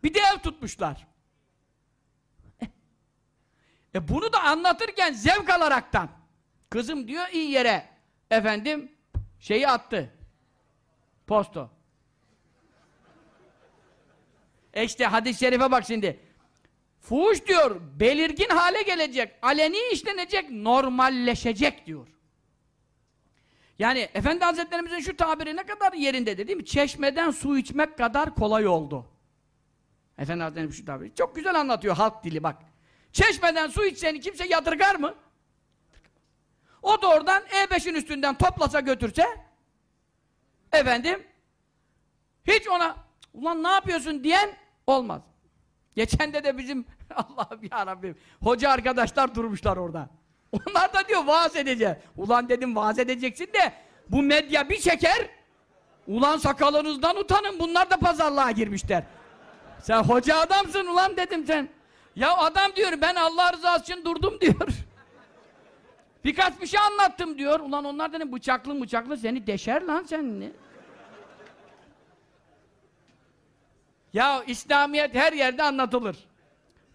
Bir de ev tutmuşlar. E bunu da anlatırken zevk alaraktan. Kızım diyor iyi yere efendim şeyi attı. Posto. E işte hadis-i şerife bak şimdi. Fuhuş diyor, belirgin hale gelecek, aleni işlenecek, normalleşecek diyor. Yani Efendi Hazretlerimizin şu tabiri ne kadar yerinde değil mi? Çeşmeden su içmek kadar kolay oldu. Efendi Hazretlerimiz şu tabiri. Çok güzel anlatıyor halk dili bak. Çeşmeden su içseni kimse yadırgar mı? O da oradan E5'in üstünden toplasa götürse efendim hiç ona ulan ne yapıyorsun diyen olmaz. Geçen de de bizim [laughs] Allah'ım ya hoca arkadaşlar durmuşlar orada. Onlar da diyor vaaz edeceğiz. Ulan dedim vaaz edeceksin de bu medya bir çeker ulan sakalınızdan utanın bunlar da pazarlığa girmişler. Sen hoca adamsın ulan dedim sen. Ya adam diyor ben Allah rızası için durdum diyor. Birkaç bir şey anlattım diyor. Ulan onlar dedim bıçaklı bıçaklı seni deşer lan sen ne? Ya İslamiyet her yerde anlatılır.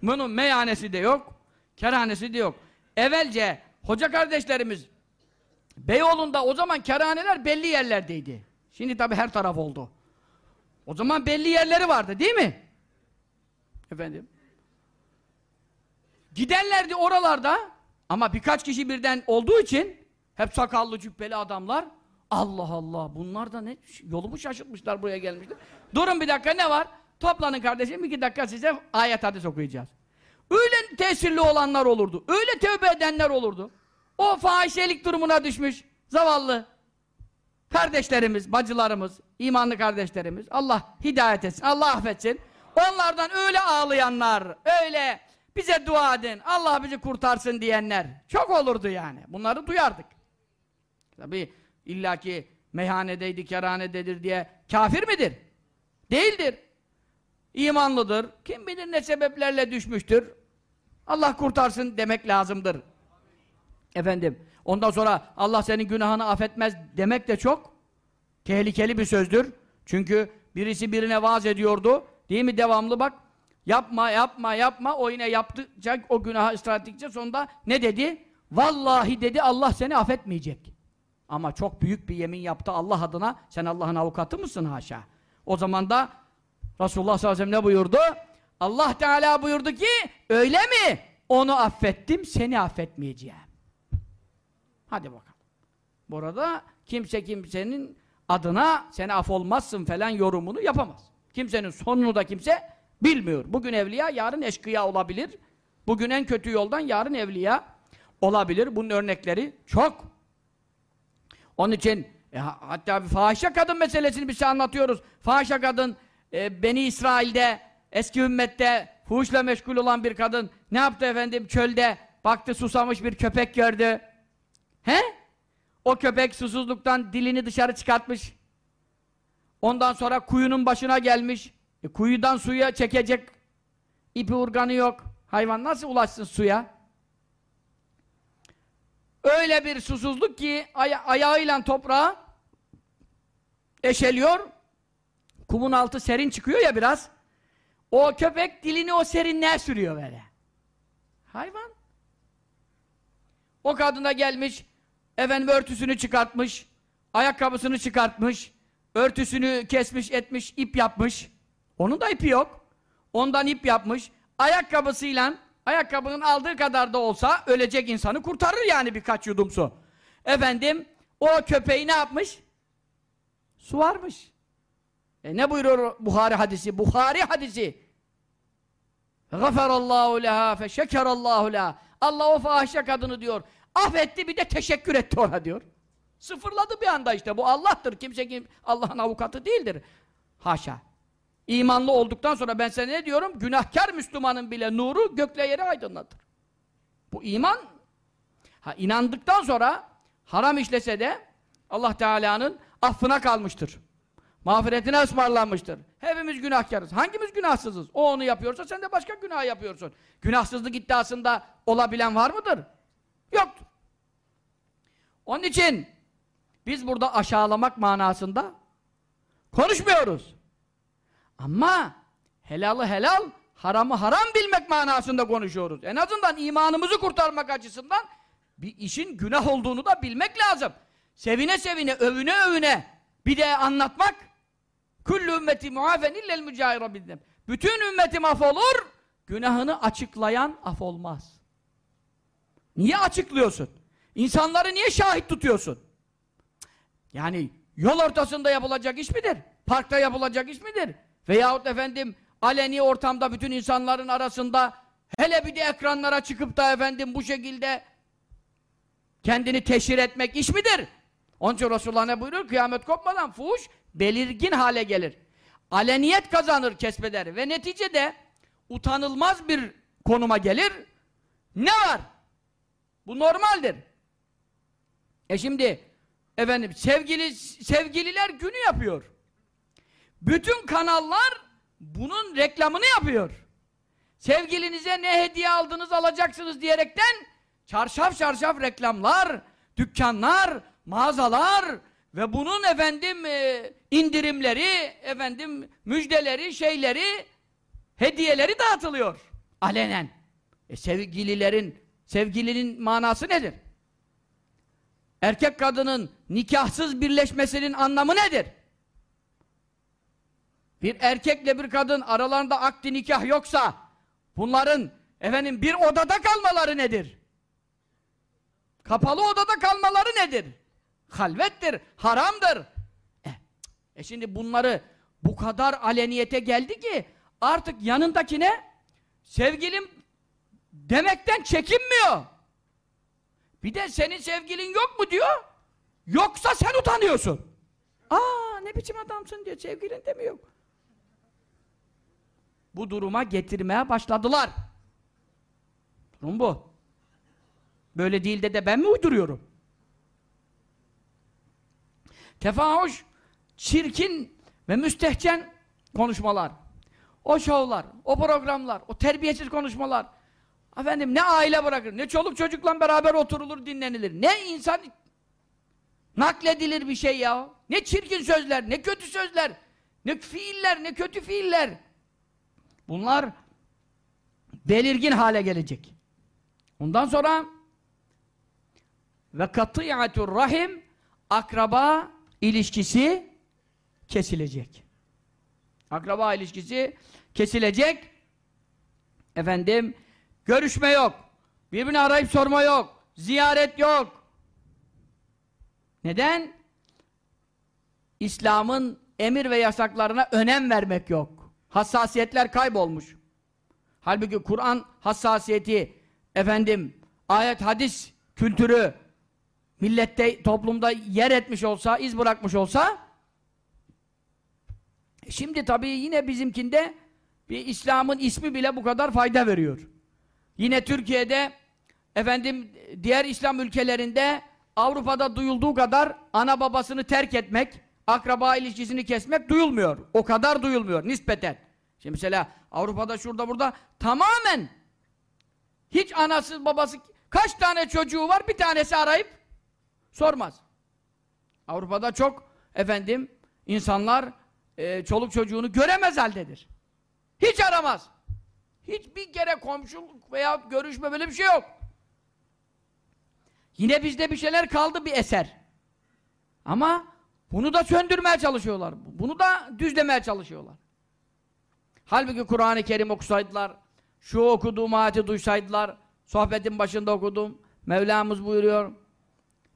Bunun meyhanesi de yok, kerhanesi de yok. Evvelce hoca kardeşlerimiz Beyoğlu'nda o zaman kerhaneler belli yerlerdeydi. Şimdi tabi her taraf oldu. O zaman belli yerleri vardı değil mi? Efendim? Giderlerdi oralarda ama birkaç kişi birden olduğu için hep sakallı cübbeli adamlar Allah Allah bunlar da ne yolumu şaşırtmışlar buraya gelmişler. Durun bir dakika ne var? Toplanın kardeşim iki dakika size ayet hadis okuyacağız. Öyle tesirli olanlar olurdu. Öyle tövbe edenler olurdu. O fahişelik durumuna düşmüş zavallı kardeşlerimiz, bacılarımız, imanlı kardeşlerimiz Allah hidayet etsin, Allah affetsin. Onlardan öyle ağlayanlar, öyle bize dua edin, Allah bizi kurtarsın diyenler çok olurdu yani. Bunları duyardık. Tabi illaki meyhanedeydi, kerhanededir diye kafir midir? Değildir. İmanlıdır. Kim bilir ne sebeplerle düşmüştür. Allah kurtarsın demek lazımdır. Efendim, ondan sonra Allah senin günahını affetmez demek de çok tehlikeli bir sözdür. Çünkü birisi birine vaaz ediyordu. Değil mi? Devamlı bak. Yapma, yapma, yapma. O yine yaptıkça, o günaha ısrar sonunda ne dedi? Vallahi dedi Allah seni affetmeyecek. Ama çok büyük bir yemin yaptı Allah adına. Sen Allah'ın avukatı mısın haşa? O zaman da Resulullah sallallahu aleyhi ve sellem ne buyurdu? Allah Teala buyurdu ki öyle mi? Onu affettim, seni affetmeyeceğim. Hadi bakalım. Burada kimse kimsenin adına sen af olmazsın falan yorumunu yapamaz. Kimsenin sonunu da kimse bilmiyor. Bugün evliya, yarın eşkıya olabilir. Bugün en kötü yoldan yarın evliya olabilir. Bunun örnekleri çok. Onun için e, hatta bir fahişe kadın meselesini biz anlatıyoruz. Fahişe kadın e, Beni İsrail'de eski ümmette fuhuşla meşgul olan bir kadın ne yaptı efendim çölde baktı susamış bir köpek gördü. He? O köpek susuzluktan dilini dışarı çıkartmış. Ondan sonra kuyunun başına gelmiş. E, kuyudan suya çekecek ipi urganı yok. Hayvan nasıl ulaşsın suya? Öyle bir susuzluk ki aya ayağıyla toprağa eşeliyor. Kumun altı serin çıkıyor ya biraz. O köpek dilini o serinliğe sürüyor böyle. Hayvan. O kadına gelmiş, efendim örtüsünü çıkartmış, ayakkabısını çıkartmış, örtüsünü kesmiş, etmiş, ip yapmış. Onun da ipi yok. Ondan ip yapmış. Ayakkabısıyla, ayakkabının aldığı kadar da olsa ölecek insanı kurtarır yani birkaç yudum su. Efendim, o köpeği ne yapmış? Su varmış. E ne buyuruyor Buhari hadisi? Buhari hadisi. Gafarallahu leha fe şekerallahu leha. Allah o fahişe kadını diyor. Affetti bir de teşekkür etti ona diyor. Sıfırladı bir anda işte. Bu Allah'tır. Kimse kim Allah'ın avukatı değildir. Haşa. İmanlı olduktan sonra ben sana ne diyorum? Günahkar Müslümanın bile nuru gökle yeri aydınlatır. Bu iman. Ha inandıktan sonra haram işlese de Allah Teala'nın affına kalmıştır. Mağfiretine ısmarlanmıştır. Hepimiz günahkarız. Hangimiz günahsızız? O onu yapıyorsa sen de başka günah yapıyorsun. Günahsızlık iddiasında olabilen var mıdır? Yoktur. Onun için biz burada aşağılamak manasında konuşmuyoruz. Ama helalı helal, haramı haram bilmek manasında konuşuyoruz. En azından imanımızı kurtarmak açısından bir işin günah olduğunu da bilmek lazım. Sevine sevine, övüne övüne bir de anlatmak Kullu ümmeti muafen illel mücahira bildim. Bütün ümmetim af olur, günahını açıklayan af olmaz. Niye açıklıyorsun? İnsanları niye şahit tutuyorsun? Yani yol ortasında yapılacak iş midir? Parkta yapılacak iş midir? Veyahut efendim aleni ortamda bütün insanların arasında hele bir de ekranlara çıkıp da efendim bu şekilde kendini teşhir etmek iş midir? Onun için Resulullah ne buyuruyor? Kıyamet kopmadan fuhuş belirgin hale gelir. Aleniyet kazanır, kesbeder ve neticede utanılmaz bir konuma gelir. Ne var? Bu normaldir. E şimdi efendim sevgili sevgililer günü yapıyor. Bütün kanallar bunun reklamını yapıyor. Sevgilinize ne hediye aldınız alacaksınız diyerekten çarşaf çarşaf reklamlar, dükkanlar, mağazalar ve bunun efendim e, indirimleri, efendim müjdeleri, şeyleri, hediyeleri dağıtılıyor. Alenen. E sevgililerin, sevgilinin manası nedir? Erkek kadının nikahsız birleşmesinin anlamı nedir? Bir erkekle bir kadın aralarında akdi nikah yoksa bunların efendim bir odada kalmaları nedir? Kapalı odada kalmaları nedir? Halvettir, haramdır. E, e şimdi bunları bu kadar aleniyete geldi ki artık yanındakine sevgilim demekten çekinmiyor. Bir de senin sevgilin yok mu diyor. Yoksa sen utanıyorsun. Aa ne biçim adamsın diyor. Sevgilin de mi yok? Bu duruma getirmeye başladılar. Durum bu. Böyle değil de de ben mi uyduruyorum? Tefahuş, çirkin ve müstehcen konuşmalar. O şovlar, o programlar, o terbiyesiz konuşmalar. Efendim ne aile bırakır, ne çoluk çocukla beraber oturulur, dinlenilir. Ne insan nakledilir bir şey ya. Ne çirkin sözler, ne kötü sözler, ne fiiller, ne kötü fiiller. Bunlar belirgin hale gelecek. Ondan sonra ve katiyatur rahim akraba ilişkisi kesilecek. Akraba ilişkisi kesilecek. Efendim görüşme yok. Birbirini arayıp sorma yok. Ziyaret yok. Neden? İslam'ın emir ve yasaklarına önem vermek yok. Hassasiyetler kaybolmuş. Halbuki Kur'an hassasiyeti efendim ayet hadis kültürü millette, toplumda yer etmiş olsa, iz bırakmış olsa e şimdi tabii yine bizimkinde bir İslam'ın ismi bile bu kadar fayda veriyor. Yine Türkiye'de efendim diğer İslam ülkelerinde Avrupa'da duyulduğu kadar ana babasını terk etmek, akraba ilişkisini kesmek duyulmuyor. O kadar duyulmuyor nispeten. Şimdi mesela Avrupa'da şurada burada tamamen hiç anası babası kaç tane çocuğu var bir tanesi arayıp sormaz. Avrupa'da çok efendim insanlar e, çoluk çocuğunu göremez haldedir. Hiç aramaz. Hiçbir kere komşuluk veya görüşme böyle bir şey yok. Yine bizde bir şeyler kaldı bir eser. Ama bunu da söndürmeye çalışıyorlar. Bunu da düzlemeye çalışıyorlar. Halbuki Kur'an-ı Kerim okusaydılar, şu okuduğum ayeti duysaydılar, sohbetin başında okudum. Mevlamız buyuruyor.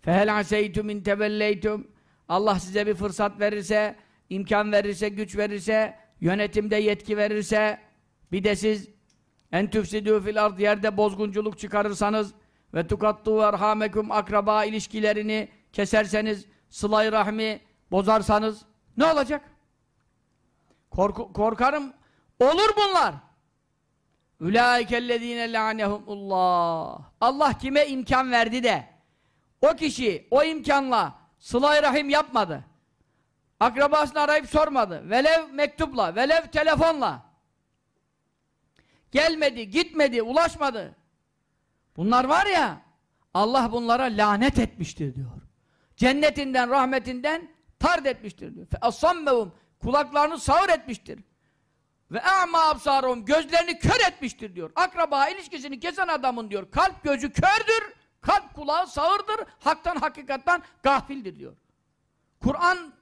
Fehel aseytum in tevelleytum. Allah size bir fırsat verirse, imkan verirse, güç verirse, yönetimde yetki verirse, bir de siz en tüfsidû fil ard yerde bozgunculuk çıkarırsanız ve tukattu erhamekum akraba ilişkilerini keserseniz, sılay rahmi bozarsanız ne olacak? Korku, korkarım olur bunlar. Ulaikellezine la'nehumullah. Allah kime imkan verdi de o kişi o imkanla sılay rahim yapmadı. Akrabasını arayıp sormadı. Velev mektupla, velev telefonla. Gelmedi, gitmedi, ulaşmadı. Bunlar var ya, Allah bunlara lanet etmiştir diyor. Cennetinden, rahmetinden tard etmiştir diyor. Asammevum kulaklarını sağır etmiştir. Ve a'ma absarum gözlerini kör etmiştir diyor. Akraba ilişkisini kesen adamın diyor kalp gözü kördür kalp kulağı sağırdır, haktan hakikattan gafildir diyor. Kur'an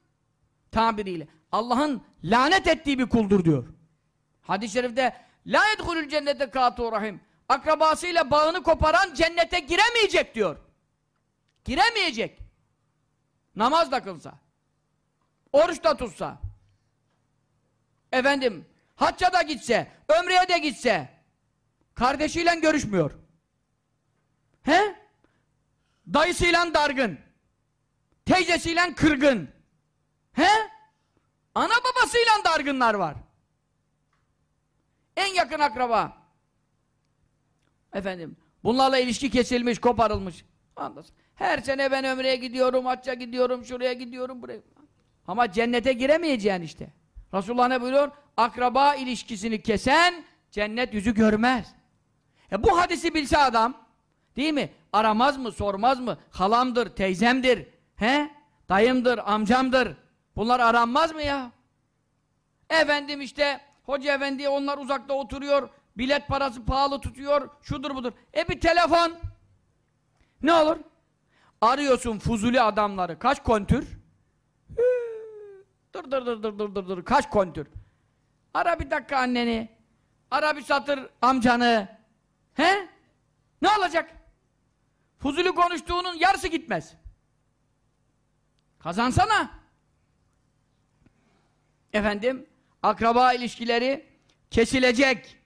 tabiriyle Allah'ın lanet ettiği bir kuldur diyor. Hadis-i şerifte la yedhulül cennete katu rahim. Akrabasıyla bağını koparan cennete giremeyecek diyor. Giremeyecek. Namaz da kılsa. Oruç da tutsa. Efendim, hacca da gitse, ömreye de gitse, kardeşiyle görüşmüyor. He? Dayısıyla dargın. Teyzesiyle kırgın. He? Ana babasıyla dargınlar var. En yakın akraba. Efendim, bunlarla ilişki kesilmiş, koparılmış. Anlasın. Her sene ben ömreye gidiyorum, hacca gidiyorum, şuraya gidiyorum, buraya. Ama cennete giremeyeceksin işte. Resulullah ne buyuruyor? Akraba ilişkisini kesen cennet yüzü görmez. E bu hadisi bilse adam, değil mi? Aramaz mı, sormaz mı? Halamdır, teyzemdir, he? Dayımdır, amcamdır. Bunlar aranmaz mı ya? Efendim işte, hoca efendi onlar uzakta oturuyor, bilet parası pahalı tutuyor, şudur budur. E bir telefon. Ne olur? Arıyorsun fuzuli adamları. Kaç kontür? Dur dur dur dur dur dur dur. Kaç kontür? Ara bir dakika anneni. Ara bir satır amcanı. He? Ne olacak? Fuzuli konuştuğunun yarısı gitmez. Kazansana. Efendim, akraba ilişkileri kesilecek.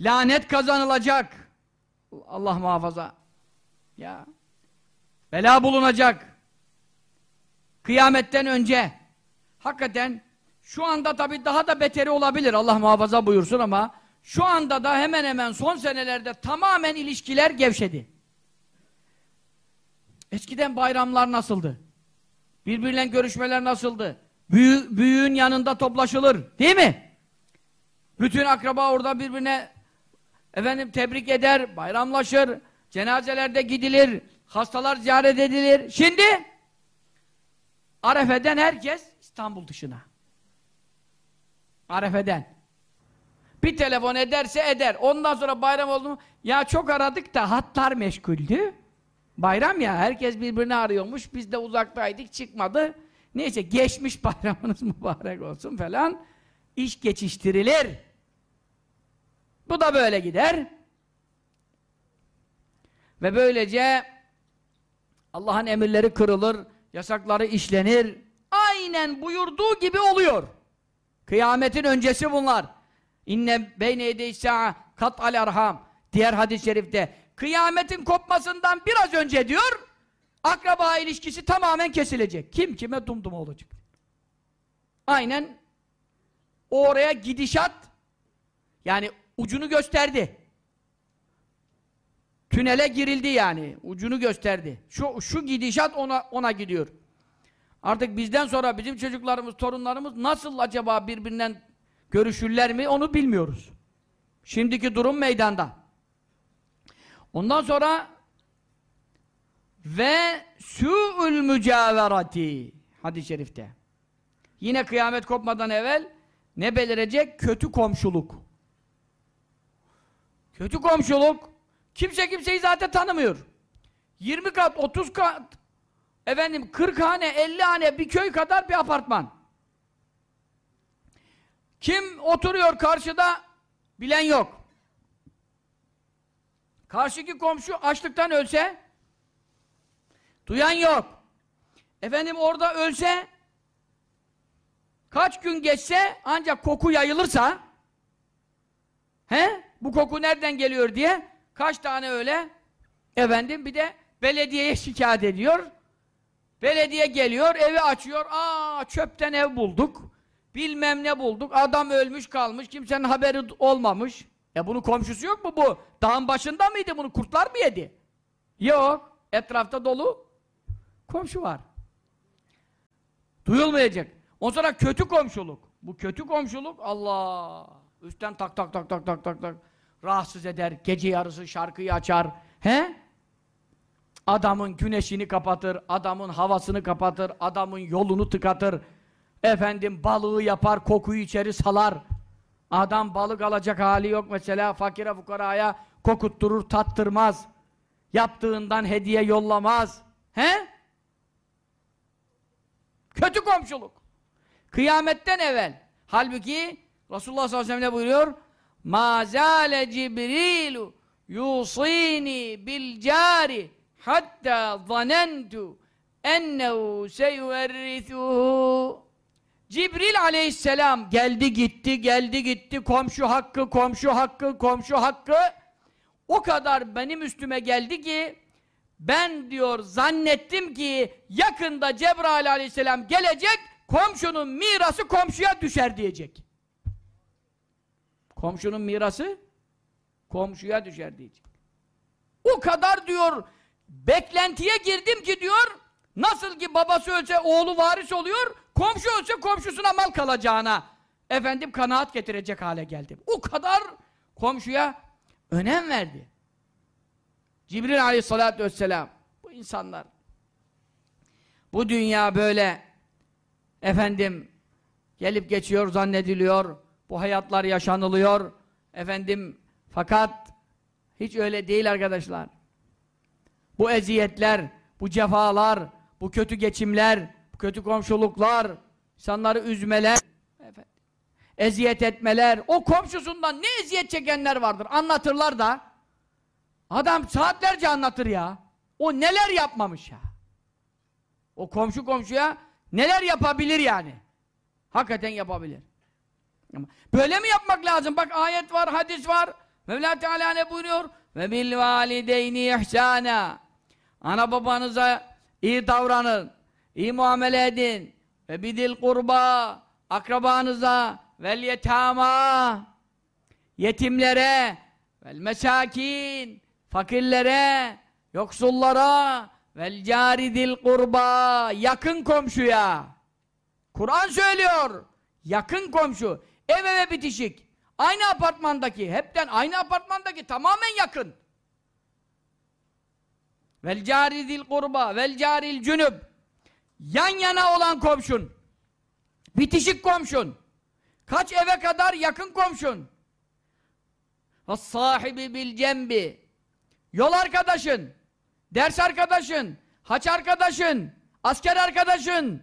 Lanet kazanılacak. Allah muhafaza. Ya. Bela bulunacak. Kıyametten önce. Hakikaten şu anda tabii daha da beteri olabilir. Allah muhafaza buyursun ama şu anda da hemen hemen son senelerde tamamen ilişkiler gevşedi. Eskiden bayramlar nasıldı? Birbiriyle görüşmeler nasıldı? Büyü, büyüğün yanında toplaşılır. Değil mi? Bütün akraba orada birbirine efendim tebrik eder, bayramlaşır, cenazelerde gidilir, hastalar ziyaret edilir. Şimdi Arefe'den herkes İstanbul dışına. Arefe'den. Bir telefon ederse eder. Ondan sonra bayram oldu mu? Ya çok aradık da hatlar meşguldü. Bayram ya herkes birbirini arıyormuş. Biz de uzaktaydık çıkmadı. Neyse geçmiş [laughs] bayramınız mübarek olsun falan. İş geçiştirilir. Bu da böyle gider. Ve böylece Allah'ın emirleri kırılır, yasakları işlenir. Aynen buyurduğu gibi oluyor. Kıyametin öncesi bunlar. İnne beyne yedeysa kat al arham. Diğer hadis-i şerifte kıyametin kopmasından biraz önce diyor akraba ilişkisi tamamen kesilecek. Kim kime dumdum olacak. Aynen oraya gidişat yani ucunu gösterdi. Tünele girildi yani. Ucunu gösterdi. Şu şu gidişat ona ona gidiyor. Artık bizden sonra bizim çocuklarımız, torunlarımız nasıl acaba birbirinden görüşürler mi onu bilmiyoruz. Şimdiki durum meydanda. Ondan sonra ve su'ul mücaverati hadis-i şerifte. Yine kıyamet kopmadan evvel ne belirecek? Kötü komşuluk. Kötü komşuluk. Kimse kimseyi zaten tanımıyor. 20 kat, 30 kat, efendim 40 hane, 50 hane bir köy kadar bir apartman. Kim oturuyor karşıda bilen yok. Karşıki komşu açlıktan ölse duyan yok. Efendim orada ölse kaç gün geçse ancak koku yayılırsa he bu koku nereden geliyor diye kaç tane öyle efendim bir de belediyeye şikayet ediyor. Belediye geliyor, evi açıyor. Aa çöpten ev bulduk. Bilmem ne bulduk. Adam ölmüş kalmış. Kimsenin haberi olmamış. E bunun komşusu yok mu bu? Dağın başında mıydı bunu? Kurtlar mı yedi? Yok. Etrafta dolu komşu var. Duyulmayacak. O sonra kötü komşuluk. Bu kötü komşuluk Allah. Üstten tak tak tak tak tak tak tak rahatsız eder. Gece yarısı şarkıyı açar. He? Adamın güneşini kapatır, adamın havasını kapatır, adamın yolunu tıkatır. Efendim balığı yapar, kokuyu içeri salar. Adam balık alacak hali yok mesela fakire fukaraya kokutturur, tattırmaz. Yaptığından hediye yollamaz. He? Kötü komşuluk. Kıyametten evvel. Halbuki Resulullah sallallahu aleyhi ve sellem ne buyuruyor? Ma zâle Cibrilu yusini bil cari hatta zanentu ennehu seyverrithuhu Cibril aleyhisselam geldi gitti, geldi gitti, komşu hakkı, komşu hakkı, komşu hakkı o kadar benim üstüme geldi ki ben diyor zannettim ki yakında Cebrail aleyhisselam gelecek komşunun mirası komşuya düşer diyecek. Komşunun mirası komşuya düşer diyecek. O kadar diyor beklentiye girdim ki diyor nasıl ki babası ölse oğlu varis oluyor komşu ölse komşusuna mal kalacağına efendim kanaat getirecek hale geldim. O kadar komşuya önem verdi. Cibril aleyhissalatü vesselam bu insanlar bu dünya böyle efendim gelip geçiyor zannediliyor bu hayatlar yaşanılıyor efendim fakat hiç öyle değil arkadaşlar bu eziyetler bu cefalar bu kötü geçimler bu kötü komşuluklar insanları üzmeler eziyet etmeler. O komşusundan ne eziyet çekenler vardır? Anlatırlar da. Adam saatlerce anlatır ya. O neler yapmamış ya? O komşu komşuya neler yapabilir yani? Hakikaten yapabilir. Böyle mi yapmak lazım? Bak ayet var hadis var. Mevla Teala ne buyuruyor? Ve bil valideyni ihsana. Ana babanıza iyi davranın iyi muamele edin. Ve bidil kurba akrabanıza vel yetama yetimlere vel mesakin fakirlere yoksullara vel caridil kurba yakın komşuya. Kur'an söylüyor yakın komşu. Ev eve bitişik. Aynı apartmandaki hepten aynı apartmandaki tamamen yakın. Vel caridil kurba vel caril cünüb. Yan yana olan komşun bitişik komşun kaç eve kadar? Yakın komşun. Sahibi bil cembi. Yol arkadaşın ders arkadaşın haç arkadaşın asker arkadaşın.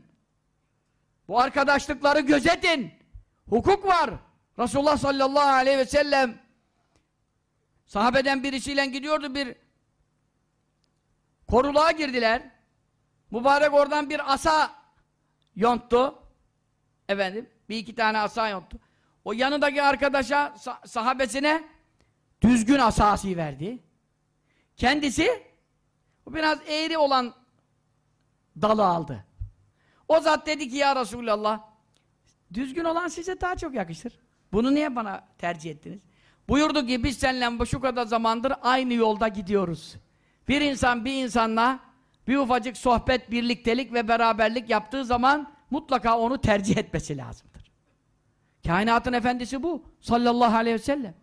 Bu arkadaşlıkları gözetin. Hukuk var. Resulullah sallallahu aleyhi ve sellem sahabeden birisiyle gidiyordu bir koruluğa girdiler. Mübarek oradan bir asa yonttu. Efendim bir iki tane asa yonttu o yanındaki arkadaşa sah sahabesine düzgün asası verdi. Kendisi biraz eğri olan dalı aldı. O zat dedi ki ya Resulallah düzgün olan size daha çok yakışır. Bunu niye bana tercih ettiniz? Buyurdu ki biz seninle şu kadar zamandır aynı yolda gidiyoruz. Bir insan bir insanla bir ufacık sohbet, birliktelik ve beraberlik yaptığı zaman mutlaka onu tercih etmesi lazımdır. Kainatın efendisi bu. Sallallahu aleyhi ve sellem.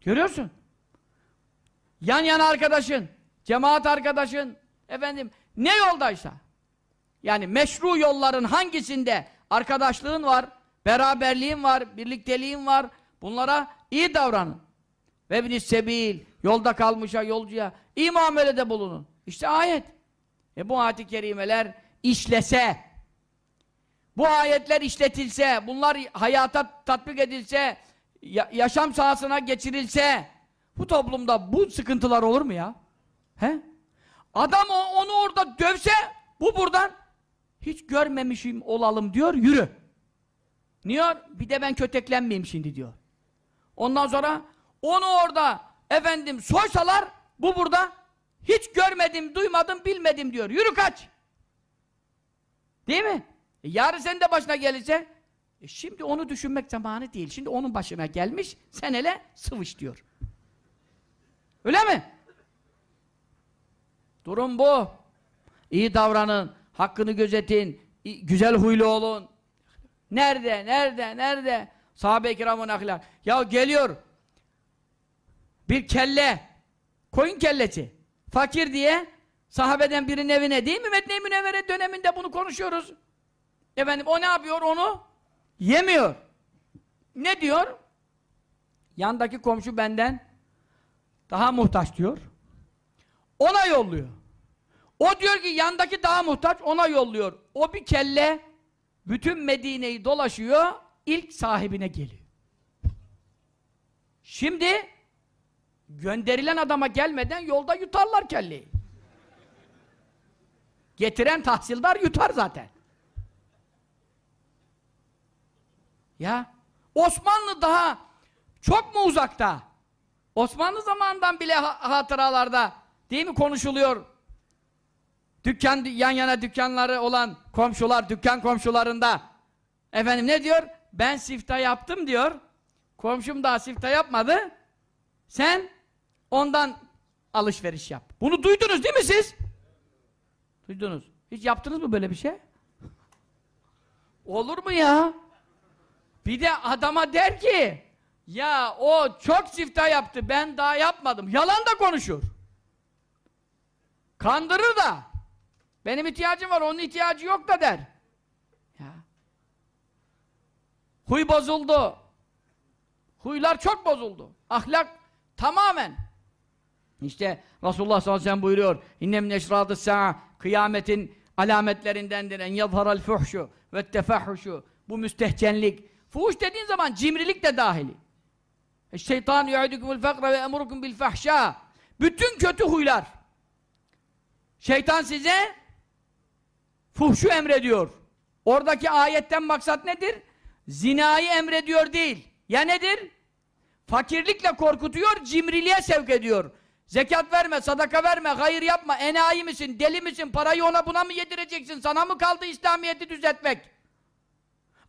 Görüyorsun. Yan yana arkadaşın, cemaat arkadaşın, efendim ne yoldaysa. Yani meşru yolların hangisinde arkadaşlığın var, beraberliğin var, birlikteliğin var. Bunlara iyi davranın. Ve bin sebil, yolda kalmışa, yolcuya iyi muamelede bulunun. İşte ayet. E bu ayet-i kerimeler işlese, bu ayetler işletilse, bunlar hayata tatbik edilse, ya yaşam sahasına geçirilse, bu toplumda bu sıkıntılar olur mu ya? He? Adam onu orada dövse, bu buradan hiç görmemişim olalım diyor, yürü. Niye? Bir de ben köteklenmeyeyim şimdi diyor. Ondan sonra onu orada efendim soysalar, bu burada hiç görmedim, duymadım, bilmedim diyor. Yürü kaç! Değil mi? E yarın senin de başına gelirse e şimdi onu düşünmek zamanı değil. Şimdi onun başına gelmiş, sen hele sıvış diyor. Öyle mi? Durum bu. İyi davranın, hakkını gözetin, güzel huylu olun. Nerede, nerede, nerede? Sahabe-i kiramın ahlak. Ya geliyor bir kelle, koyun kellesi. fakir diye sahabeden birinin evine değil mi? Medine-i Münevvere döneminde bunu konuşuyoruz. Efendim o ne yapıyor onu? Yemiyor. Ne diyor? Yandaki komşu benden daha muhtaç diyor. Ona yolluyor. O diyor ki yandaki daha muhtaç ona yolluyor. O bir kelle bütün Medine'yi dolaşıyor ilk sahibine geliyor. Şimdi gönderilen adama gelmeden yolda yutarlar kelleyi. Getiren tahsildar yutar zaten. Ya Osmanlı daha çok mu uzakta? Osmanlı zamanından bile ha hatıralarda değil mi konuşuluyor? Dükkan yan yana dükkanları olan komşular, dükkan komşularında efendim ne diyor? Ben sifta yaptım diyor. Komşum daha sifta yapmadı. Sen ondan alışveriş yap. Bunu duydunuz değil mi siz? Duydunuz. Hiç yaptınız mı böyle bir şey? Olur mu ya? Bir de adama der ki ya o çok sifta yaptı ben daha yapmadım. Yalan da konuşur. Kandırır da. Benim ihtiyacım var onun ihtiyacı yok da der. Ya. Huy bozuldu. Huylar çok bozuldu. Ahlak tamamen. İşte Resulullah sallallahu aleyhi ve sellem buyuruyor. İnne min eşradı sa'a kıyametin alametlerindendir. En yadharal fuhşu ve tefahhuşu. Bu müstehcenlik. Fuhuş dediğin zaman cimrilik de dahili. Şeytan yu'idukumul fakra ve emurukum bil fahşa. Bütün kötü huylar. Şeytan size fuhşu emrediyor. Oradaki ayetten maksat nedir? Zinayı emrediyor değil. Ya nedir? Fakirlikle korkutuyor, cimriliğe sevk ediyor. Zekat verme, sadaka verme, hayır yapma, enayi misin, deli misin, parayı ona buna mı yedireceksin, sana mı kaldı İslamiyet'i düzeltmek?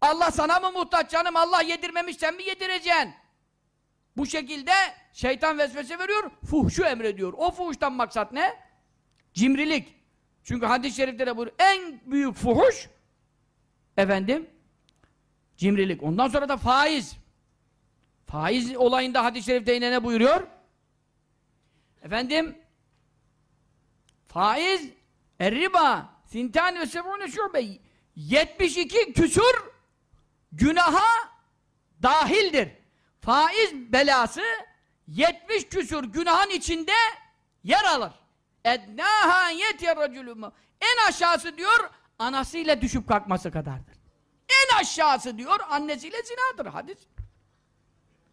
Allah sana mı muhtaç canım, Allah yedirmemiş, sen mi yedireceksin? Bu şekilde şeytan vesvese veriyor, fuhşu emrediyor. O fuhuştan maksat ne? Cimrilik. Çünkü hadis-i şerifte de buyuruyor, en büyük fuhuş, efendim, cimrilik. Ondan sonra da faiz. Faiz olayında hadis-i şerifte yine ne buyuruyor? Efendim faiz er-riba sintani ve sebune şube 72 küsur günaha dahildir. Faiz belası 70 küsur günahın içinde yer alır. Ednâhâ yetyerracülümü En aşağısı diyor anasıyla düşüp kalkması kadardır. En aşağısı diyor annesiyle zinadır hadis.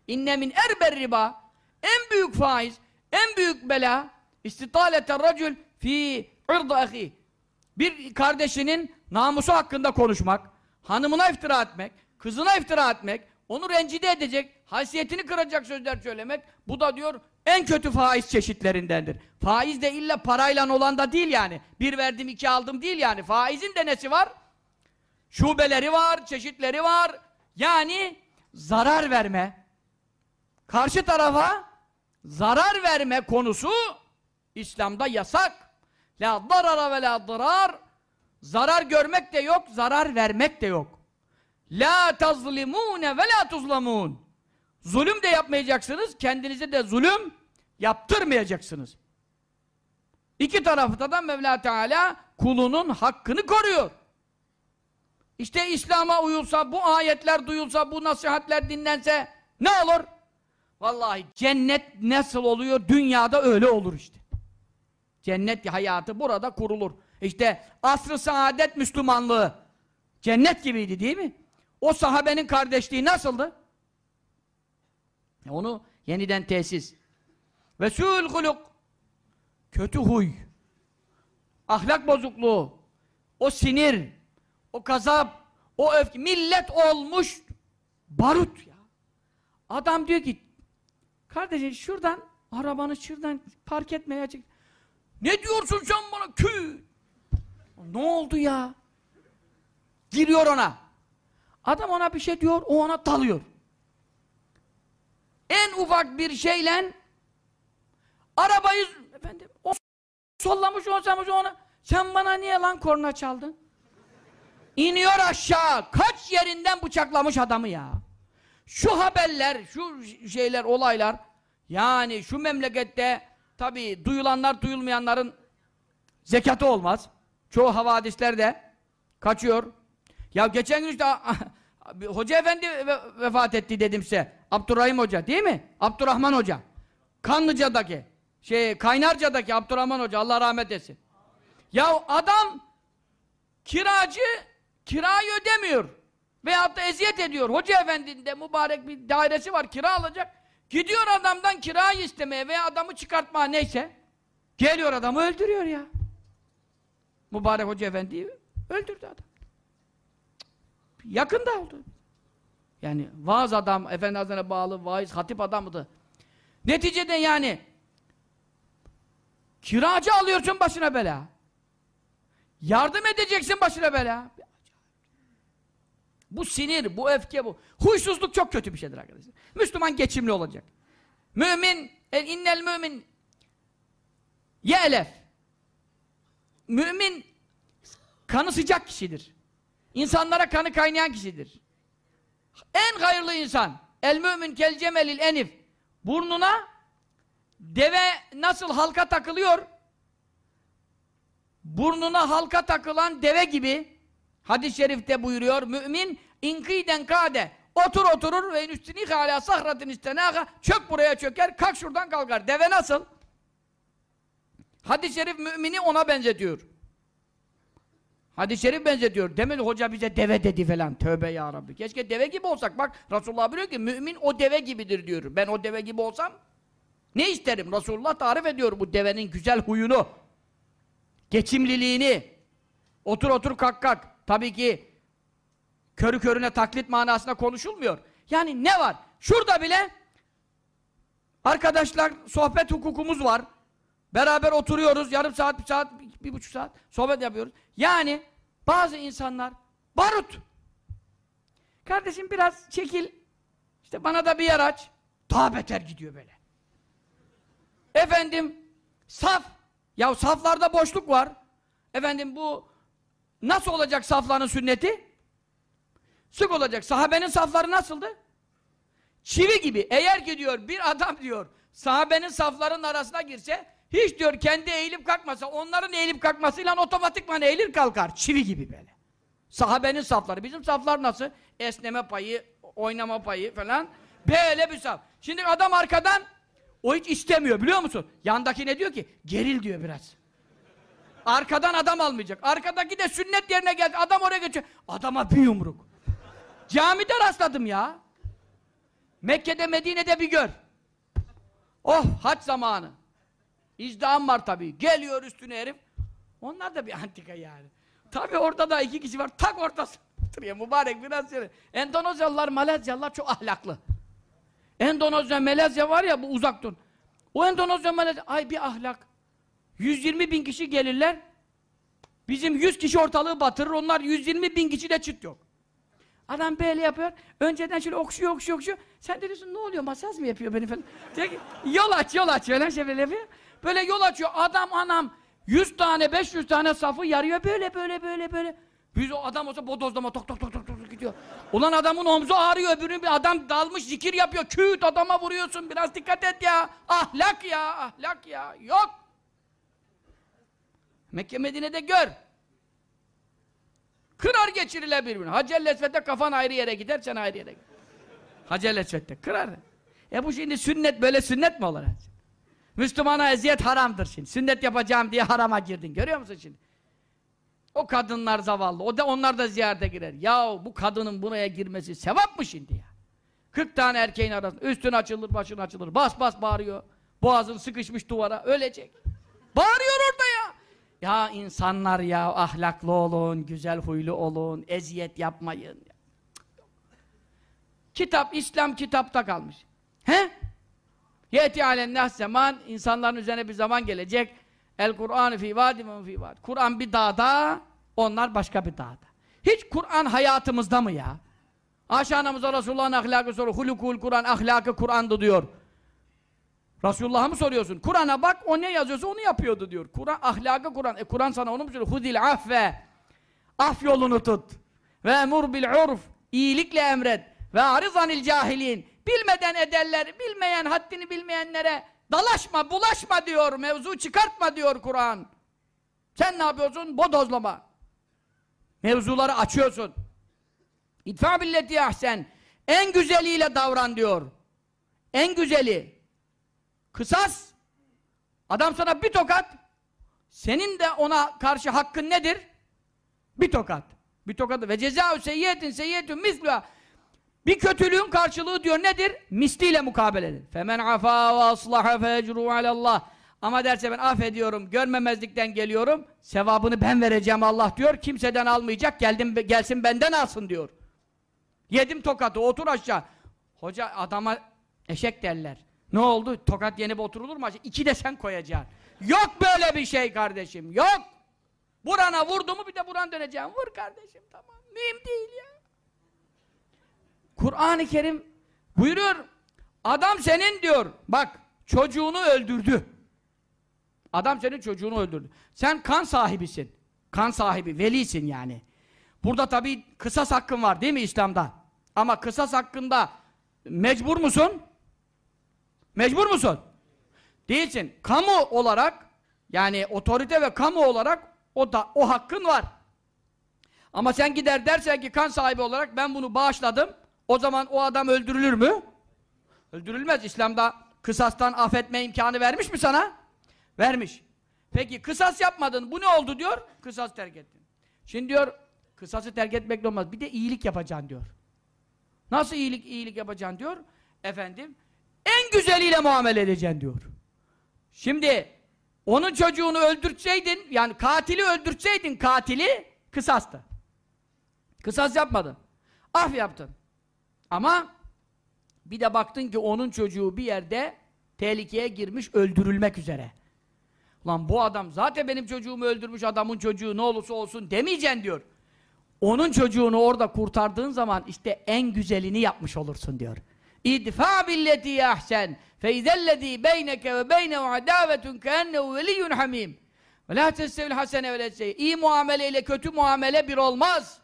İnne min erber riba en büyük faiz, en büyük bela istitalete racül fi ird ahi. Bir kardeşinin namusu hakkında konuşmak, hanımına iftira etmek, kızına iftira etmek, onu rencide edecek, haysiyetini kıracak sözler söylemek, bu da diyor en kötü faiz çeşitlerindendir. Faiz de illa parayla olan da değil yani. Bir verdim iki aldım değil yani. Faizin de nesi var? Şubeleri var, çeşitleri var. Yani zarar verme, karşı tarafa zarar verme konusu İslam'da yasak. La darara ve la darar zarar görmek de yok, zarar vermek de yok. La tazlimune ve la tuzlamun zulüm de yapmayacaksınız, kendinize de zulüm yaptırmayacaksınız. İki tarafta da Mevla Teala kulunun hakkını koruyor. İşte İslam'a uyulsa, bu ayetler duyulsa, bu nasihatler dinlense ne olur? Vallahi cennet nasıl oluyor? Dünyada öyle olur işte. Cennet hayatı burada kurulur. İşte asr-ı saadet Müslümanlığı cennet gibiydi değil mi? O sahabenin kardeşliği nasıldı? Onu yeniden tesis. Ve su'ul huluk kötü huy ahlak bozukluğu o sinir o gazap o öfke millet olmuş barut ya. Adam diyor ki Kardeşim şuradan arabanı şuradan park etmeye açık. Ne diyorsun sen bana kü? Ne oldu ya? Giriyor ona. Adam ona bir şey diyor, o ona dalıyor. En ufak bir şeyle arabayı efendim o sollamış olsamış ona sen bana niye lan korna çaldın? İniyor aşağı. Kaç yerinden bıçaklamış adamı ya. Şu haberler, şu şeyler, olaylar yani şu memlekette tabii duyulanlar duyulmayanların zekatı olmaz. Çoğu havadisler de kaçıyor. Ya geçen gün işte Hoca efendi ve- vefat etti dedim size. Abdurrahim Hoca değil mi? Abdurrahman Hoca. Kanlıca'daki, şey Kaynarca'daki Abdurrahman Hoca Allah rahmet etsin. Ya adam kiracı kirayı ödemiyor. Veyahut da eziyet ediyor. Hoca efendinde mübarek bir dairesi var kira alacak. Gidiyor adamdan kirayı istemeye veya adamı çıkartmaya neyse. Geliyor adamı öldürüyor ya. Mübarek Hoca efendiyi öldürdü adam. Yakında oldu. Yani vaaz adam, Efendi bağlı vaiz, hatip adamıydı. Neticede yani kiracı alıyorsun başına bela. Yardım edeceksin başına bela. Bu sinir, bu öfke, bu. Huysuzluk çok kötü bir şeydir arkadaşlar. Müslüman geçimli olacak. Mümin, el innel mümin ye'lef. Mümin kanı sıcak kişidir. İnsanlara kanı kaynayan kişidir. En hayırlı insan. El mümin kel cemelil enif. Burnuna deve nasıl halka takılıyor? Burnuna halka takılan deve gibi hadis-i şerifte buyuruyor. Mümin inkiden kade otur oturur ve üstüni hala sahratin istenaha çök buraya çöker kalk şuradan kalkar. Deve nasıl? Hadis-i şerif mümini ona benzetiyor. Hadis-i şerif benzetiyor. Demedi hoca bize deve dedi falan. Tövbe ya Rabbi. Keşke deve gibi olsak. Bak Resulullah biliyor ki mümin o deve gibidir diyor. Ben o deve gibi olsam ne isterim? Resulullah tarif ediyor bu devenin güzel huyunu. Geçimliliğini. Otur otur kalk kalk. Tabii ki körü körüne taklit manasında konuşulmuyor. Yani ne var? Şurada bile arkadaşlar sohbet hukukumuz var. Beraber oturuyoruz. Yarım saat, bir saat, bir, buçuk saat sohbet yapıyoruz. Yani bazı insanlar barut. Kardeşim biraz çekil. İşte bana da bir yer aç. Daha beter gidiyor böyle. Efendim saf. Ya saflarda boşluk var. Efendim bu nasıl olacak safların sünneti? Sık olacak. Sahabenin safları nasıldı? Çivi gibi. Eğer ki diyor bir adam diyor sahabenin saflarının arasına girse hiç diyor kendi eğilip kalkmasa onların eğilip kalkmasıyla otomatikman eğilir kalkar. Çivi gibi böyle. Sahabenin safları. Bizim saflar nasıl? Esneme payı, oynama payı falan. Böyle bir saf. Şimdi adam arkadan o hiç istemiyor biliyor musun? Yandaki ne diyor ki? Geril diyor biraz. Arkadan adam almayacak. Arkadaki de sünnet yerine geldi. Adam oraya geçiyor. Adama bir yumruk. Camide rastladım ya. Mekke'de, Medine'de bir gör. Oh, haç zamanı. İzdiham var tabii. Geliyor üstüne herif. Onlar da bir antika yani. Tabii orada da iki kişi var. Tak ortası. Oturuyor mübarek biraz şöyle. Endonezyalılar, Malezyalılar çok ahlaklı. Endonezya, Malezya var ya bu uzak dur. O Endonezya, Malezya, ay bir ahlak. 120 bin kişi gelirler. Bizim 100 kişi ortalığı batırır. Onlar 120 bin kişi de çıt yok. Adam böyle yapıyor. Önceden şöyle okşuyor, okşuyor, okşuyor. Sen de diyorsun ne oluyor? Masaj mı yapıyor beni falan? Yol aç, yol aç. Böyle şey böyle yapıyor. Böyle yol açıyor. Adam anam 100 tane, 500 tane safı yarıyor. Böyle, böyle, böyle, böyle. Biz o adam olsa bodozlama tok tok tok tok tok gidiyor. Ulan adamın omzu ağrıyor. Öbürünün bir adam dalmış zikir yapıyor. Küt adama vuruyorsun. Biraz dikkat et ya. Ahlak ya, ahlak ya. Yok. Mekke Medine'de gör. Kırar geçiriler birbirine. Hacer Lesvet'te kafan ayrı yere gider, sen ayrı yere gider. Hacer Lesvet'te kırar. E bu şimdi sünnet, böyle sünnet mi olur? Müslümana eziyet haramdır şimdi. Sünnet yapacağım diye harama girdin. Görüyor musun şimdi? O kadınlar zavallı. O da onlar da ziyarete girer. Ya bu kadının buraya girmesi sevap mı şimdi ya? 40 tane erkeğin arasında üstün açılır, başın açılır. Bas bas bağırıyor. Boğazın sıkışmış duvara. Ölecek. Bağırıyor orada ya. Ya insanlar ya ahlaklı olun, güzel huylu olun, eziyet yapmayın. Kitap, İslam kitapta kalmış. He? Yeti alennâs zaman, insanların üzerine bir zaman gelecek. El Kur'an fi vadimun fi vad. Kur'an bir dağda, onlar başka bir dağda. Hiç Kur'an hayatımızda mı ya? Aşağı namıza Resulullah'ın ahlakı soru. Hulukul Kur'an, ahlakı Kur'an'dı diyor. Resulullah'a mı soruyorsun? Kur'an'a bak, o ne yazıyorsa onu yapıyordu diyor. Kur'an, ahlakı Kur'an. E Kur'an sana onu mu söylüyor? Hudil affe. Af yolunu tut. Ve emur bil urf. İyilikle emret. Ve arizanil cahilin. Bilmeden ederler, bilmeyen, haddini bilmeyenlere Dalaşma, bulaşma diyor. Mevzu çıkartma diyor Kur'an. Sen ne yapıyorsun? Bodozlama. Mevzuları açıyorsun. İdfa billeti ahsen. En güzeliyle davran diyor. En güzeli. Kısas. Adam sana bir tokat. Senin de ona karşı hakkın nedir? Bir tokat. Bir tokat. Ve cezâ seyyiyetin seyyiyetün mislâ. Bir kötülüğün karşılığı diyor nedir? Misliyle mukabeledir. Femen afa ve aslaha fe ecru alallah. Ama derse ben affediyorum, görmemezlikten geliyorum, sevabını ben vereceğim Allah diyor, kimseden almayacak, geldim gelsin benden alsın diyor. Yedim tokatı, otur aşağı. Hoca adama eşek derler. Ne oldu? Tokat yenip oturulur mu aşağı? İki de sen koyacaksın. Yok böyle bir şey kardeşim, yok! Burana vurdu mu bir de buran döneceğim. Vur kardeşim, tamam. Mühim değil ya. Kur'an-ı Kerim buyuruyor, adam senin diyor, bak çocuğunu öldürdü. Adam senin çocuğunu öldürdü. Sen kan sahibisin. Kan sahibi, velisin yani. Burada tabii kısas hakkın var değil mi İslam'da? Ama kısas hakkında mecbur musun? Mecbur musun? Değilsin. Kamu olarak yani otorite ve kamu olarak o da o hakkın var. Ama sen gider dersen ki kan sahibi olarak ben bunu bağışladım. O zaman o adam öldürülür mü? Öldürülmez. İslam'da kısastan affetme imkanı vermiş mi sana? Vermiş. Peki kısas yapmadın. Bu ne oldu diyor? Kısas terk ettin. Şimdi diyor kısası terk etmek olmaz. Bir de iyilik yapacaksın diyor. Nasıl iyilik iyilik yapacaksın diyor? Efendim en güzeliyle muamele edeceksin diyor. Şimdi onun çocuğunu öldürtseydin yani katili öldürtseydin katili kısastı. Kısas yapmadın. Af yaptın. Ama bir de baktın ki onun çocuğu bir yerde tehlikeye girmiş öldürülmek üzere. Lan bu adam zaten benim çocuğumu öldürmüş adamın çocuğu ne olursa olsun demeyeceksin diyor. Onun çocuğunu orada kurtardığın zaman işte en güzelini yapmış olursun diyor. İdfa billeti ahsen fe izellezî beyneke ve beynehu adâvetun keennehu veliyyun hamim. Ve la testevil hasene ve leseyyi. İyi muamele ile kötü muamele bir olmaz.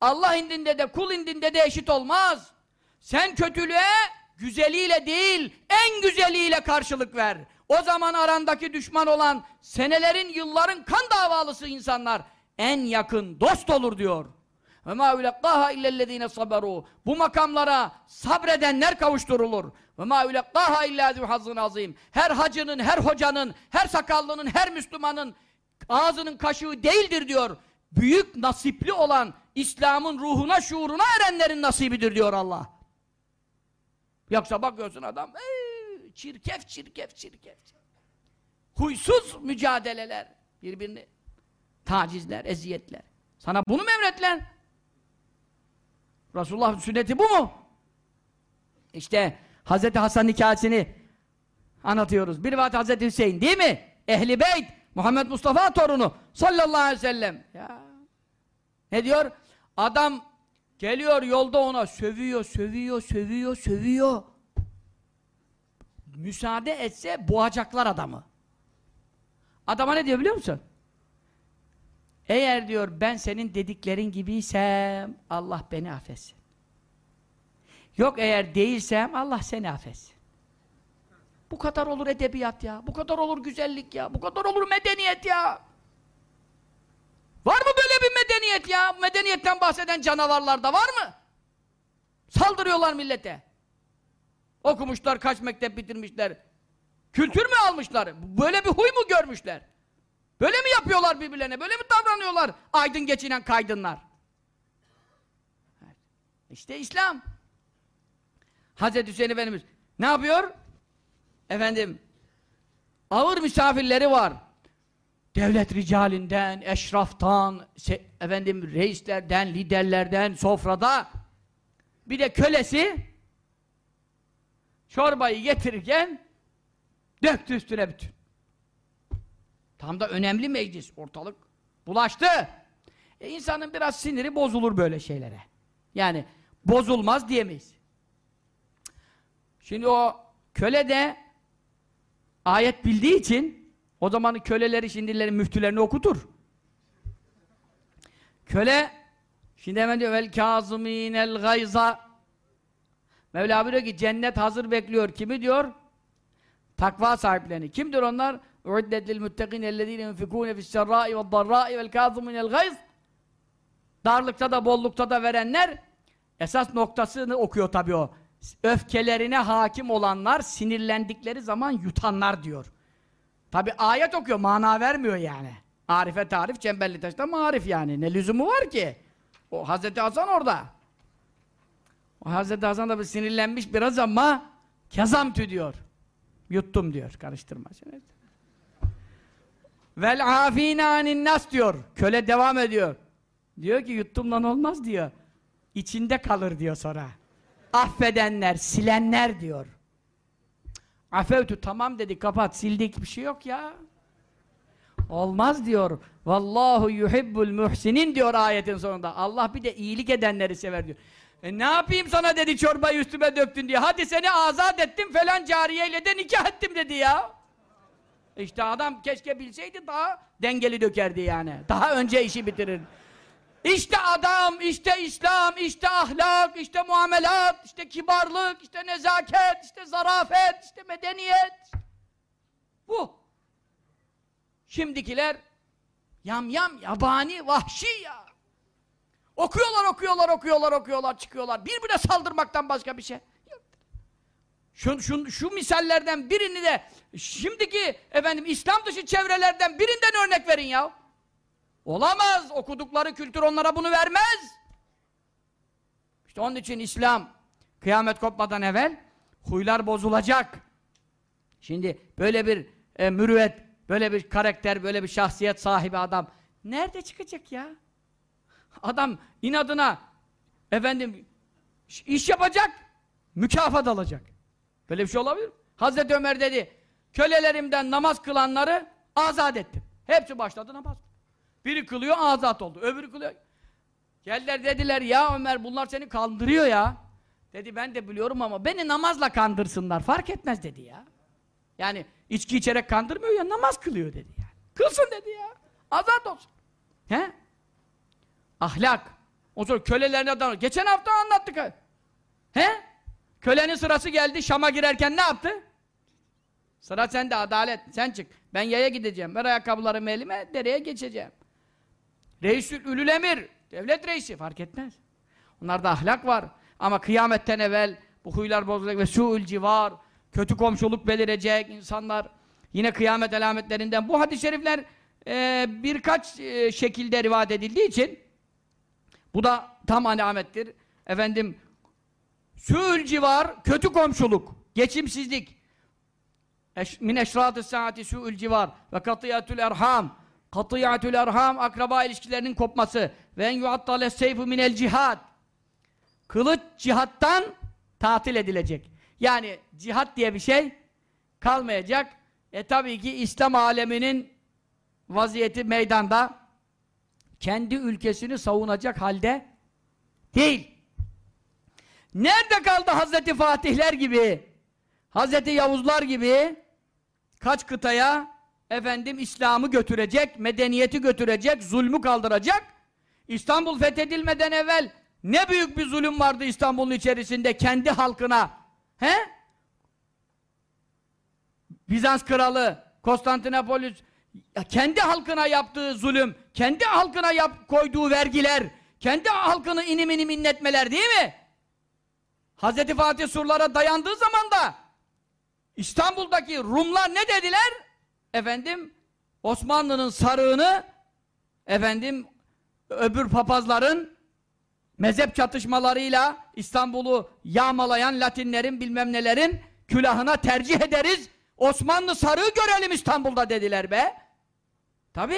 Allah indinde de kul indinde de eşit olmaz. Sen kötülüğe güzeliyle değil, en güzeliyle karşılık ver. O zaman arandaki düşman olan senelerin, yılların kan davalısı insanlar en yakın dost olur diyor. Ve ma ulaqaha illellezine saberu. Bu makamlara sabredenler kavuşturulur. Ve ma ulaqaha illa hazın azim. Her hacının, her hocanın, her sakallının, her Müslümanın ağzının kaşığı değildir diyor. Büyük nasipli olan İslam'ın ruhuna, şuuruna erenlerin nasibidir diyor Allah. Yoksa bakıyorsun adam, ee, çirkef, çirkef, çirkef. Huysuz mücadeleler, birbirini tacizler, eziyetler. Sana bunu mu emretler? Resulullah'ın sünneti bu mu? İşte Hazreti Hasan hikayesini anlatıyoruz. Bir vakit Hazreti Hüseyin değil mi? Ehli Beyt, Muhammed Mustafa torunu sallallahu aleyhi ve sellem. Ya. Ne diyor? Adam geliyor yolda ona sövüyor, sövüyor, sövüyor, sövüyor. Müsaade etse boğacaklar adamı. Adama ne diyor biliyor musun? Eğer diyor ben senin dediklerin gibiysem Allah beni affetsin. Yok eğer değilsem Allah seni affetsin. Bu kadar olur edebiyat ya. Bu kadar olur güzellik ya. Bu kadar olur medeniyet ya. Var mı böyle bir medeniyet ya? Medeniyetten bahseden canavarlarda var mı? Saldırıyorlar millete. Okumuşlar, kaç mektep bitirmişler. Kültür mü almışlar? Böyle bir huy mu görmüşler? Böyle mi yapıyorlar birbirlerine? Böyle mi davranıyorlar aydın geçinen kaydınlar? İşte İslam. Hazreti Hüseyin Efendimiz ne yapıyor? Efendim ağır misafirleri var. Devlet ricalinden, eşraftan, efendim reislerden, liderlerden, sofrada bir de kölesi çorbayı getirirken döktü üstüne bütün. Tam da önemli meclis, ortalık bulaştı. E insanın biraz siniri bozulur böyle şeylere. Yani bozulmaz diyemeyiz. Şimdi o köle de ayet bildiği için o zamanın köleleri şimdilerin müftülerini okutur. Köle şimdi hemen diyor vel kazımînel gayza Mevla buyuruyor ki cennet hazır bekliyor. Kimi diyor? Takva sahiplerini. Kimdir onlar? اُعِدَّتْ لِلْمُتَّقِينَ الَّذ۪ينَ يُنْفِكُونَ فِي السَّرَّاءِ وَالضَّرَّاءِ وَالْكَاظِمِينَ الْغَيْظِ Darlıkta da bollukta da verenler esas noktasını okuyor tabii o. Öfkelerine hakim olanlar, sinirlendikleri zaman yutanlar diyor. Tabi ayet okuyor, mana vermiyor yani. Arife tarif, Çemberli Taş'ta marif yani. Ne lüzumu var ki? O Hazreti Hasan orada. O Hazreti Hasan da bir sinirlenmiş biraz ama kezamtü diyor. Yuttum diyor, karıştırma. Vel afine anin nas diyor. Köle devam ediyor. Diyor ki yuttum lan olmaz diyor. İçinde kalır diyor sonra. Affedenler, silenler diyor. Afevtü tamam dedi kapat sildik bir şey yok ya. Olmaz diyor. Vallahu yuhibbul muhsinin diyor ayetin sonunda. Allah bir de iyilik edenleri sever diyor. E ne yapayım sana dedi çorbayı üstüme döktün diye. Hadi seni azat ettim falan cariyeyle de nikah ettim dedi ya. İşte adam keşke bilseydi daha dengeli dökerdi yani. Daha önce işi bitirir. İşte adam, işte İslam, işte ahlak, işte muamelat, işte kibarlık, işte nezaket, işte zarafet, işte medeniyet. Bu. Şimdikiler yam yam, yabani, vahşi ya. Okuyorlar, okuyorlar, okuyorlar, okuyorlar, çıkıyorlar. Birbirine saldırmaktan başka bir şey yok. Şu, şu, şu misallerden birini de şimdiki efendim İslam dışı çevrelerden birinden örnek verin ya. Olamaz. Okudukları kültür onlara bunu vermez. İşte onun için İslam kıyamet kopmadan evvel huylar bozulacak. Şimdi böyle bir e, mürüvvet, böyle bir karakter, böyle bir şahsiyet sahibi adam nerede çıkacak ya? Adam inadına efendim iş yapacak, mükafat alacak. Böyle bir şey olabilir mi? Hazreti Ömer dedi, kölelerimden namaz kılanları azat ettim. Hepsi başladı namaz. Biri kılıyor, azat oldu. Öbürü kılıyor. Geldiler dediler, ya Ömer bunlar seni kandırıyor ya. Dedi ben de biliyorum ama beni namazla kandırsınlar. Fark etmez dedi ya. Yani içki içerek kandırmıyor ya, namaz kılıyor dedi yani. Kılsın dedi ya. Azat olsun. He? Ahlak. O sonra kölelerine davranıyor. Geçen hafta anlattık. He? Kölenin sırası geldi, Şam'a girerken ne yaptı? Sıra sende, adalet. Sen çık. Ben yaya gideceğim. Ver ayakkabılarımı elime, dereye geçeceğim. Reisül Ülül Emir, devlet reisi fark etmez. Onlarda ahlak var. Ama kıyametten evvel bu huylar bozulacak ve su'ül civar, kötü komşuluk belirecek insanlar. Yine kıyamet alametlerinden bu hadis-i şerifler e, birkaç e, şekilde rivayet edildiği için bu da tam alamettir. Efendim su'ül civar, kötü komşuluk, geçimsizlik. Eş, min eşrat-ı saati su'ül civar ve katiyatül erham katiyatül erham akraba ilişkilerinin kopması ve yuattale seyfu minel cihad kılıç cihattan tatil edilecek. Yani cihat diye bir şey kalmayacak. E tabii ki İslam aleminin vaziyeti meydanda kendi ülkesini savunacak halde değil. Nerede kaldı Hazreti Fatihler gibi, Hazreti Yavuzlar gibi kaç kıtaya efendim İslam'ı götürecek, medeniyeti götürecek, zulmü kaldıracak. İstanbul fethedilmeden evvel ne büyük bir zulüm vardı İstanbul'un içerisinde kendi halkına. He? Bizans kralı, Konstantinopolis kendi halkına yaptığı zulüm, kendi halkına yap, koyduğu vergiler, kendi halkını inim inim inletmeler değil mi? Hazreti Fatih surlara dayandığı zaman da İstanbul'daki Rumlar ne dediler? Efendim Osmanlı'nın sarığını efendim öbür papazların mezhep çatışmalarıyla İstanbul'u yağmalayan Latinlerin bilmem nelerin külahına tercih ederiz. Osmanlı sarığı görelim İstanbul'da dediler be. Tabi.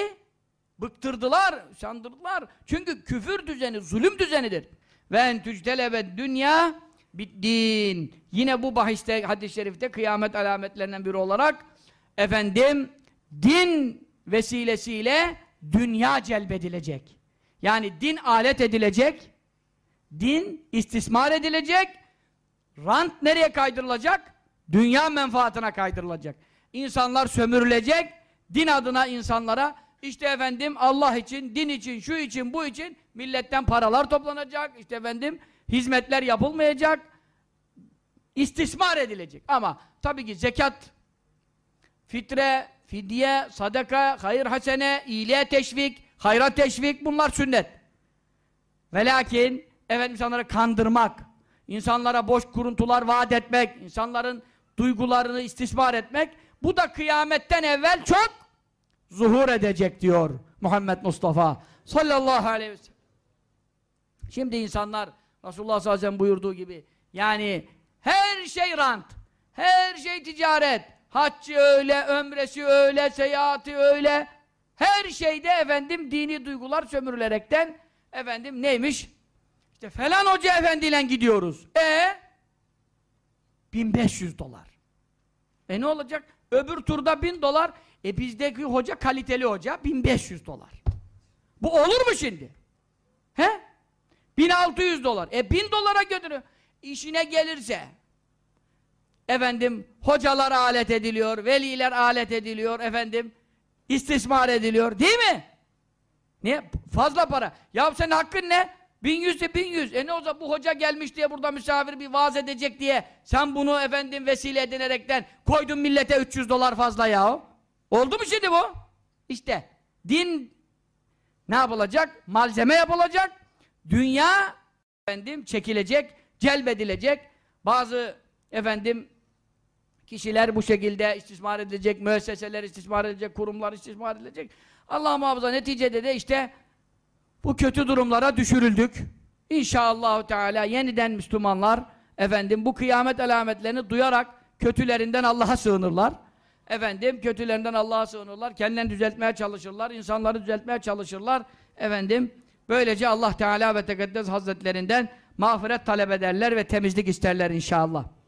Bıktırdılar, sandırdılar. Çünkü küfür düzeni, zulüm düzenidir. Ve en tücdelebe dünya din. Yine bu bahiste hadis-i şerifte kıyamet alametlerinden biri olarak efendim din vesilesiyle dünya celbedilecek. Yani din alet edilecek, din istismar edilecek, rant nereye kaydırılacak? Dünya menfaatine kaydırılacak. İnsanlar sömürülecek, din adına insanlara işte efendim Allah için, din için, şu için, bu için milletten paralar toplanacak, işte efendim hizmetler yapılmayacak, istismar edilecek. Ama tabii ki zekat fitre, fidye, sadaka, hayır hasene, iyiliğe teşvik, hayra teşvik bunlar sünnet. Ve lakin evet insanları kandırmak, insanlara boş kuruntular vaat etmek, insanların duygularını istismar etmek bu da kıyametten evvel çok zuhur edecek diyor Muhammed Mustafa sallallahu aleyhi ve. Şimdi insanlar Resulullah sallallahu aleyhi ve sellem buyurduğu gibi yani her şey rant, her şey ticaret, haccı öyle, ömresi öyle, seyahati öyle, her şeyde efendim dini duygular sömürülerekten efendim neymiş? İşte falan hoca efendiyle gidiyoruz. E 1500 dolar. E ne olacak? Öbür turda 1000 dolar. E bizdeki hoca kaliteli hoca 1500 dolar. Bu olur mu şimdi? He? 1600 dolar. E 1000 dolara götürüyor. İşine gelirse efendim hocalar alet ediliyor, veliler alet ediliyor efendim istismar ediliyor değil mi? Niye? Fazla para. Ya senin hakkın ne? 1100 de 1100. E ne olsa bu hoca gelmiş diye burada misafir bir vaaz edecek diye sen bunu efendim vesile edinerekten koydun millete 300 dolar fazla ya. Oldu mu şimdi bu? İşte din ne yapılacak? Malzeme yapılacak. Dünya efendim çekilecek, celbedilecek. Bazı efendim kişiler bu şekilde istismar edilecek, müesseseler istismar edilecek, kurumlar istismar edilecek. Allah muhafaza neticede de işte bu kötü durumlara düşürüldük. İnşallah Teala yeniden Müslümanlar efendim bu kıyamet alametlerini duyarak kötülerinden Allah'a sığınırlar. Efendim kötülerinden Allah'a sığınırlar. Kendilerini düzeltmeye çalışırlar. insanları düzeltmeye çalışırlar. Efendim böylece Allah Teala ve Tekaddes Hazretlerinden mağfiret talep ederler ve temizlik isterler inşallah.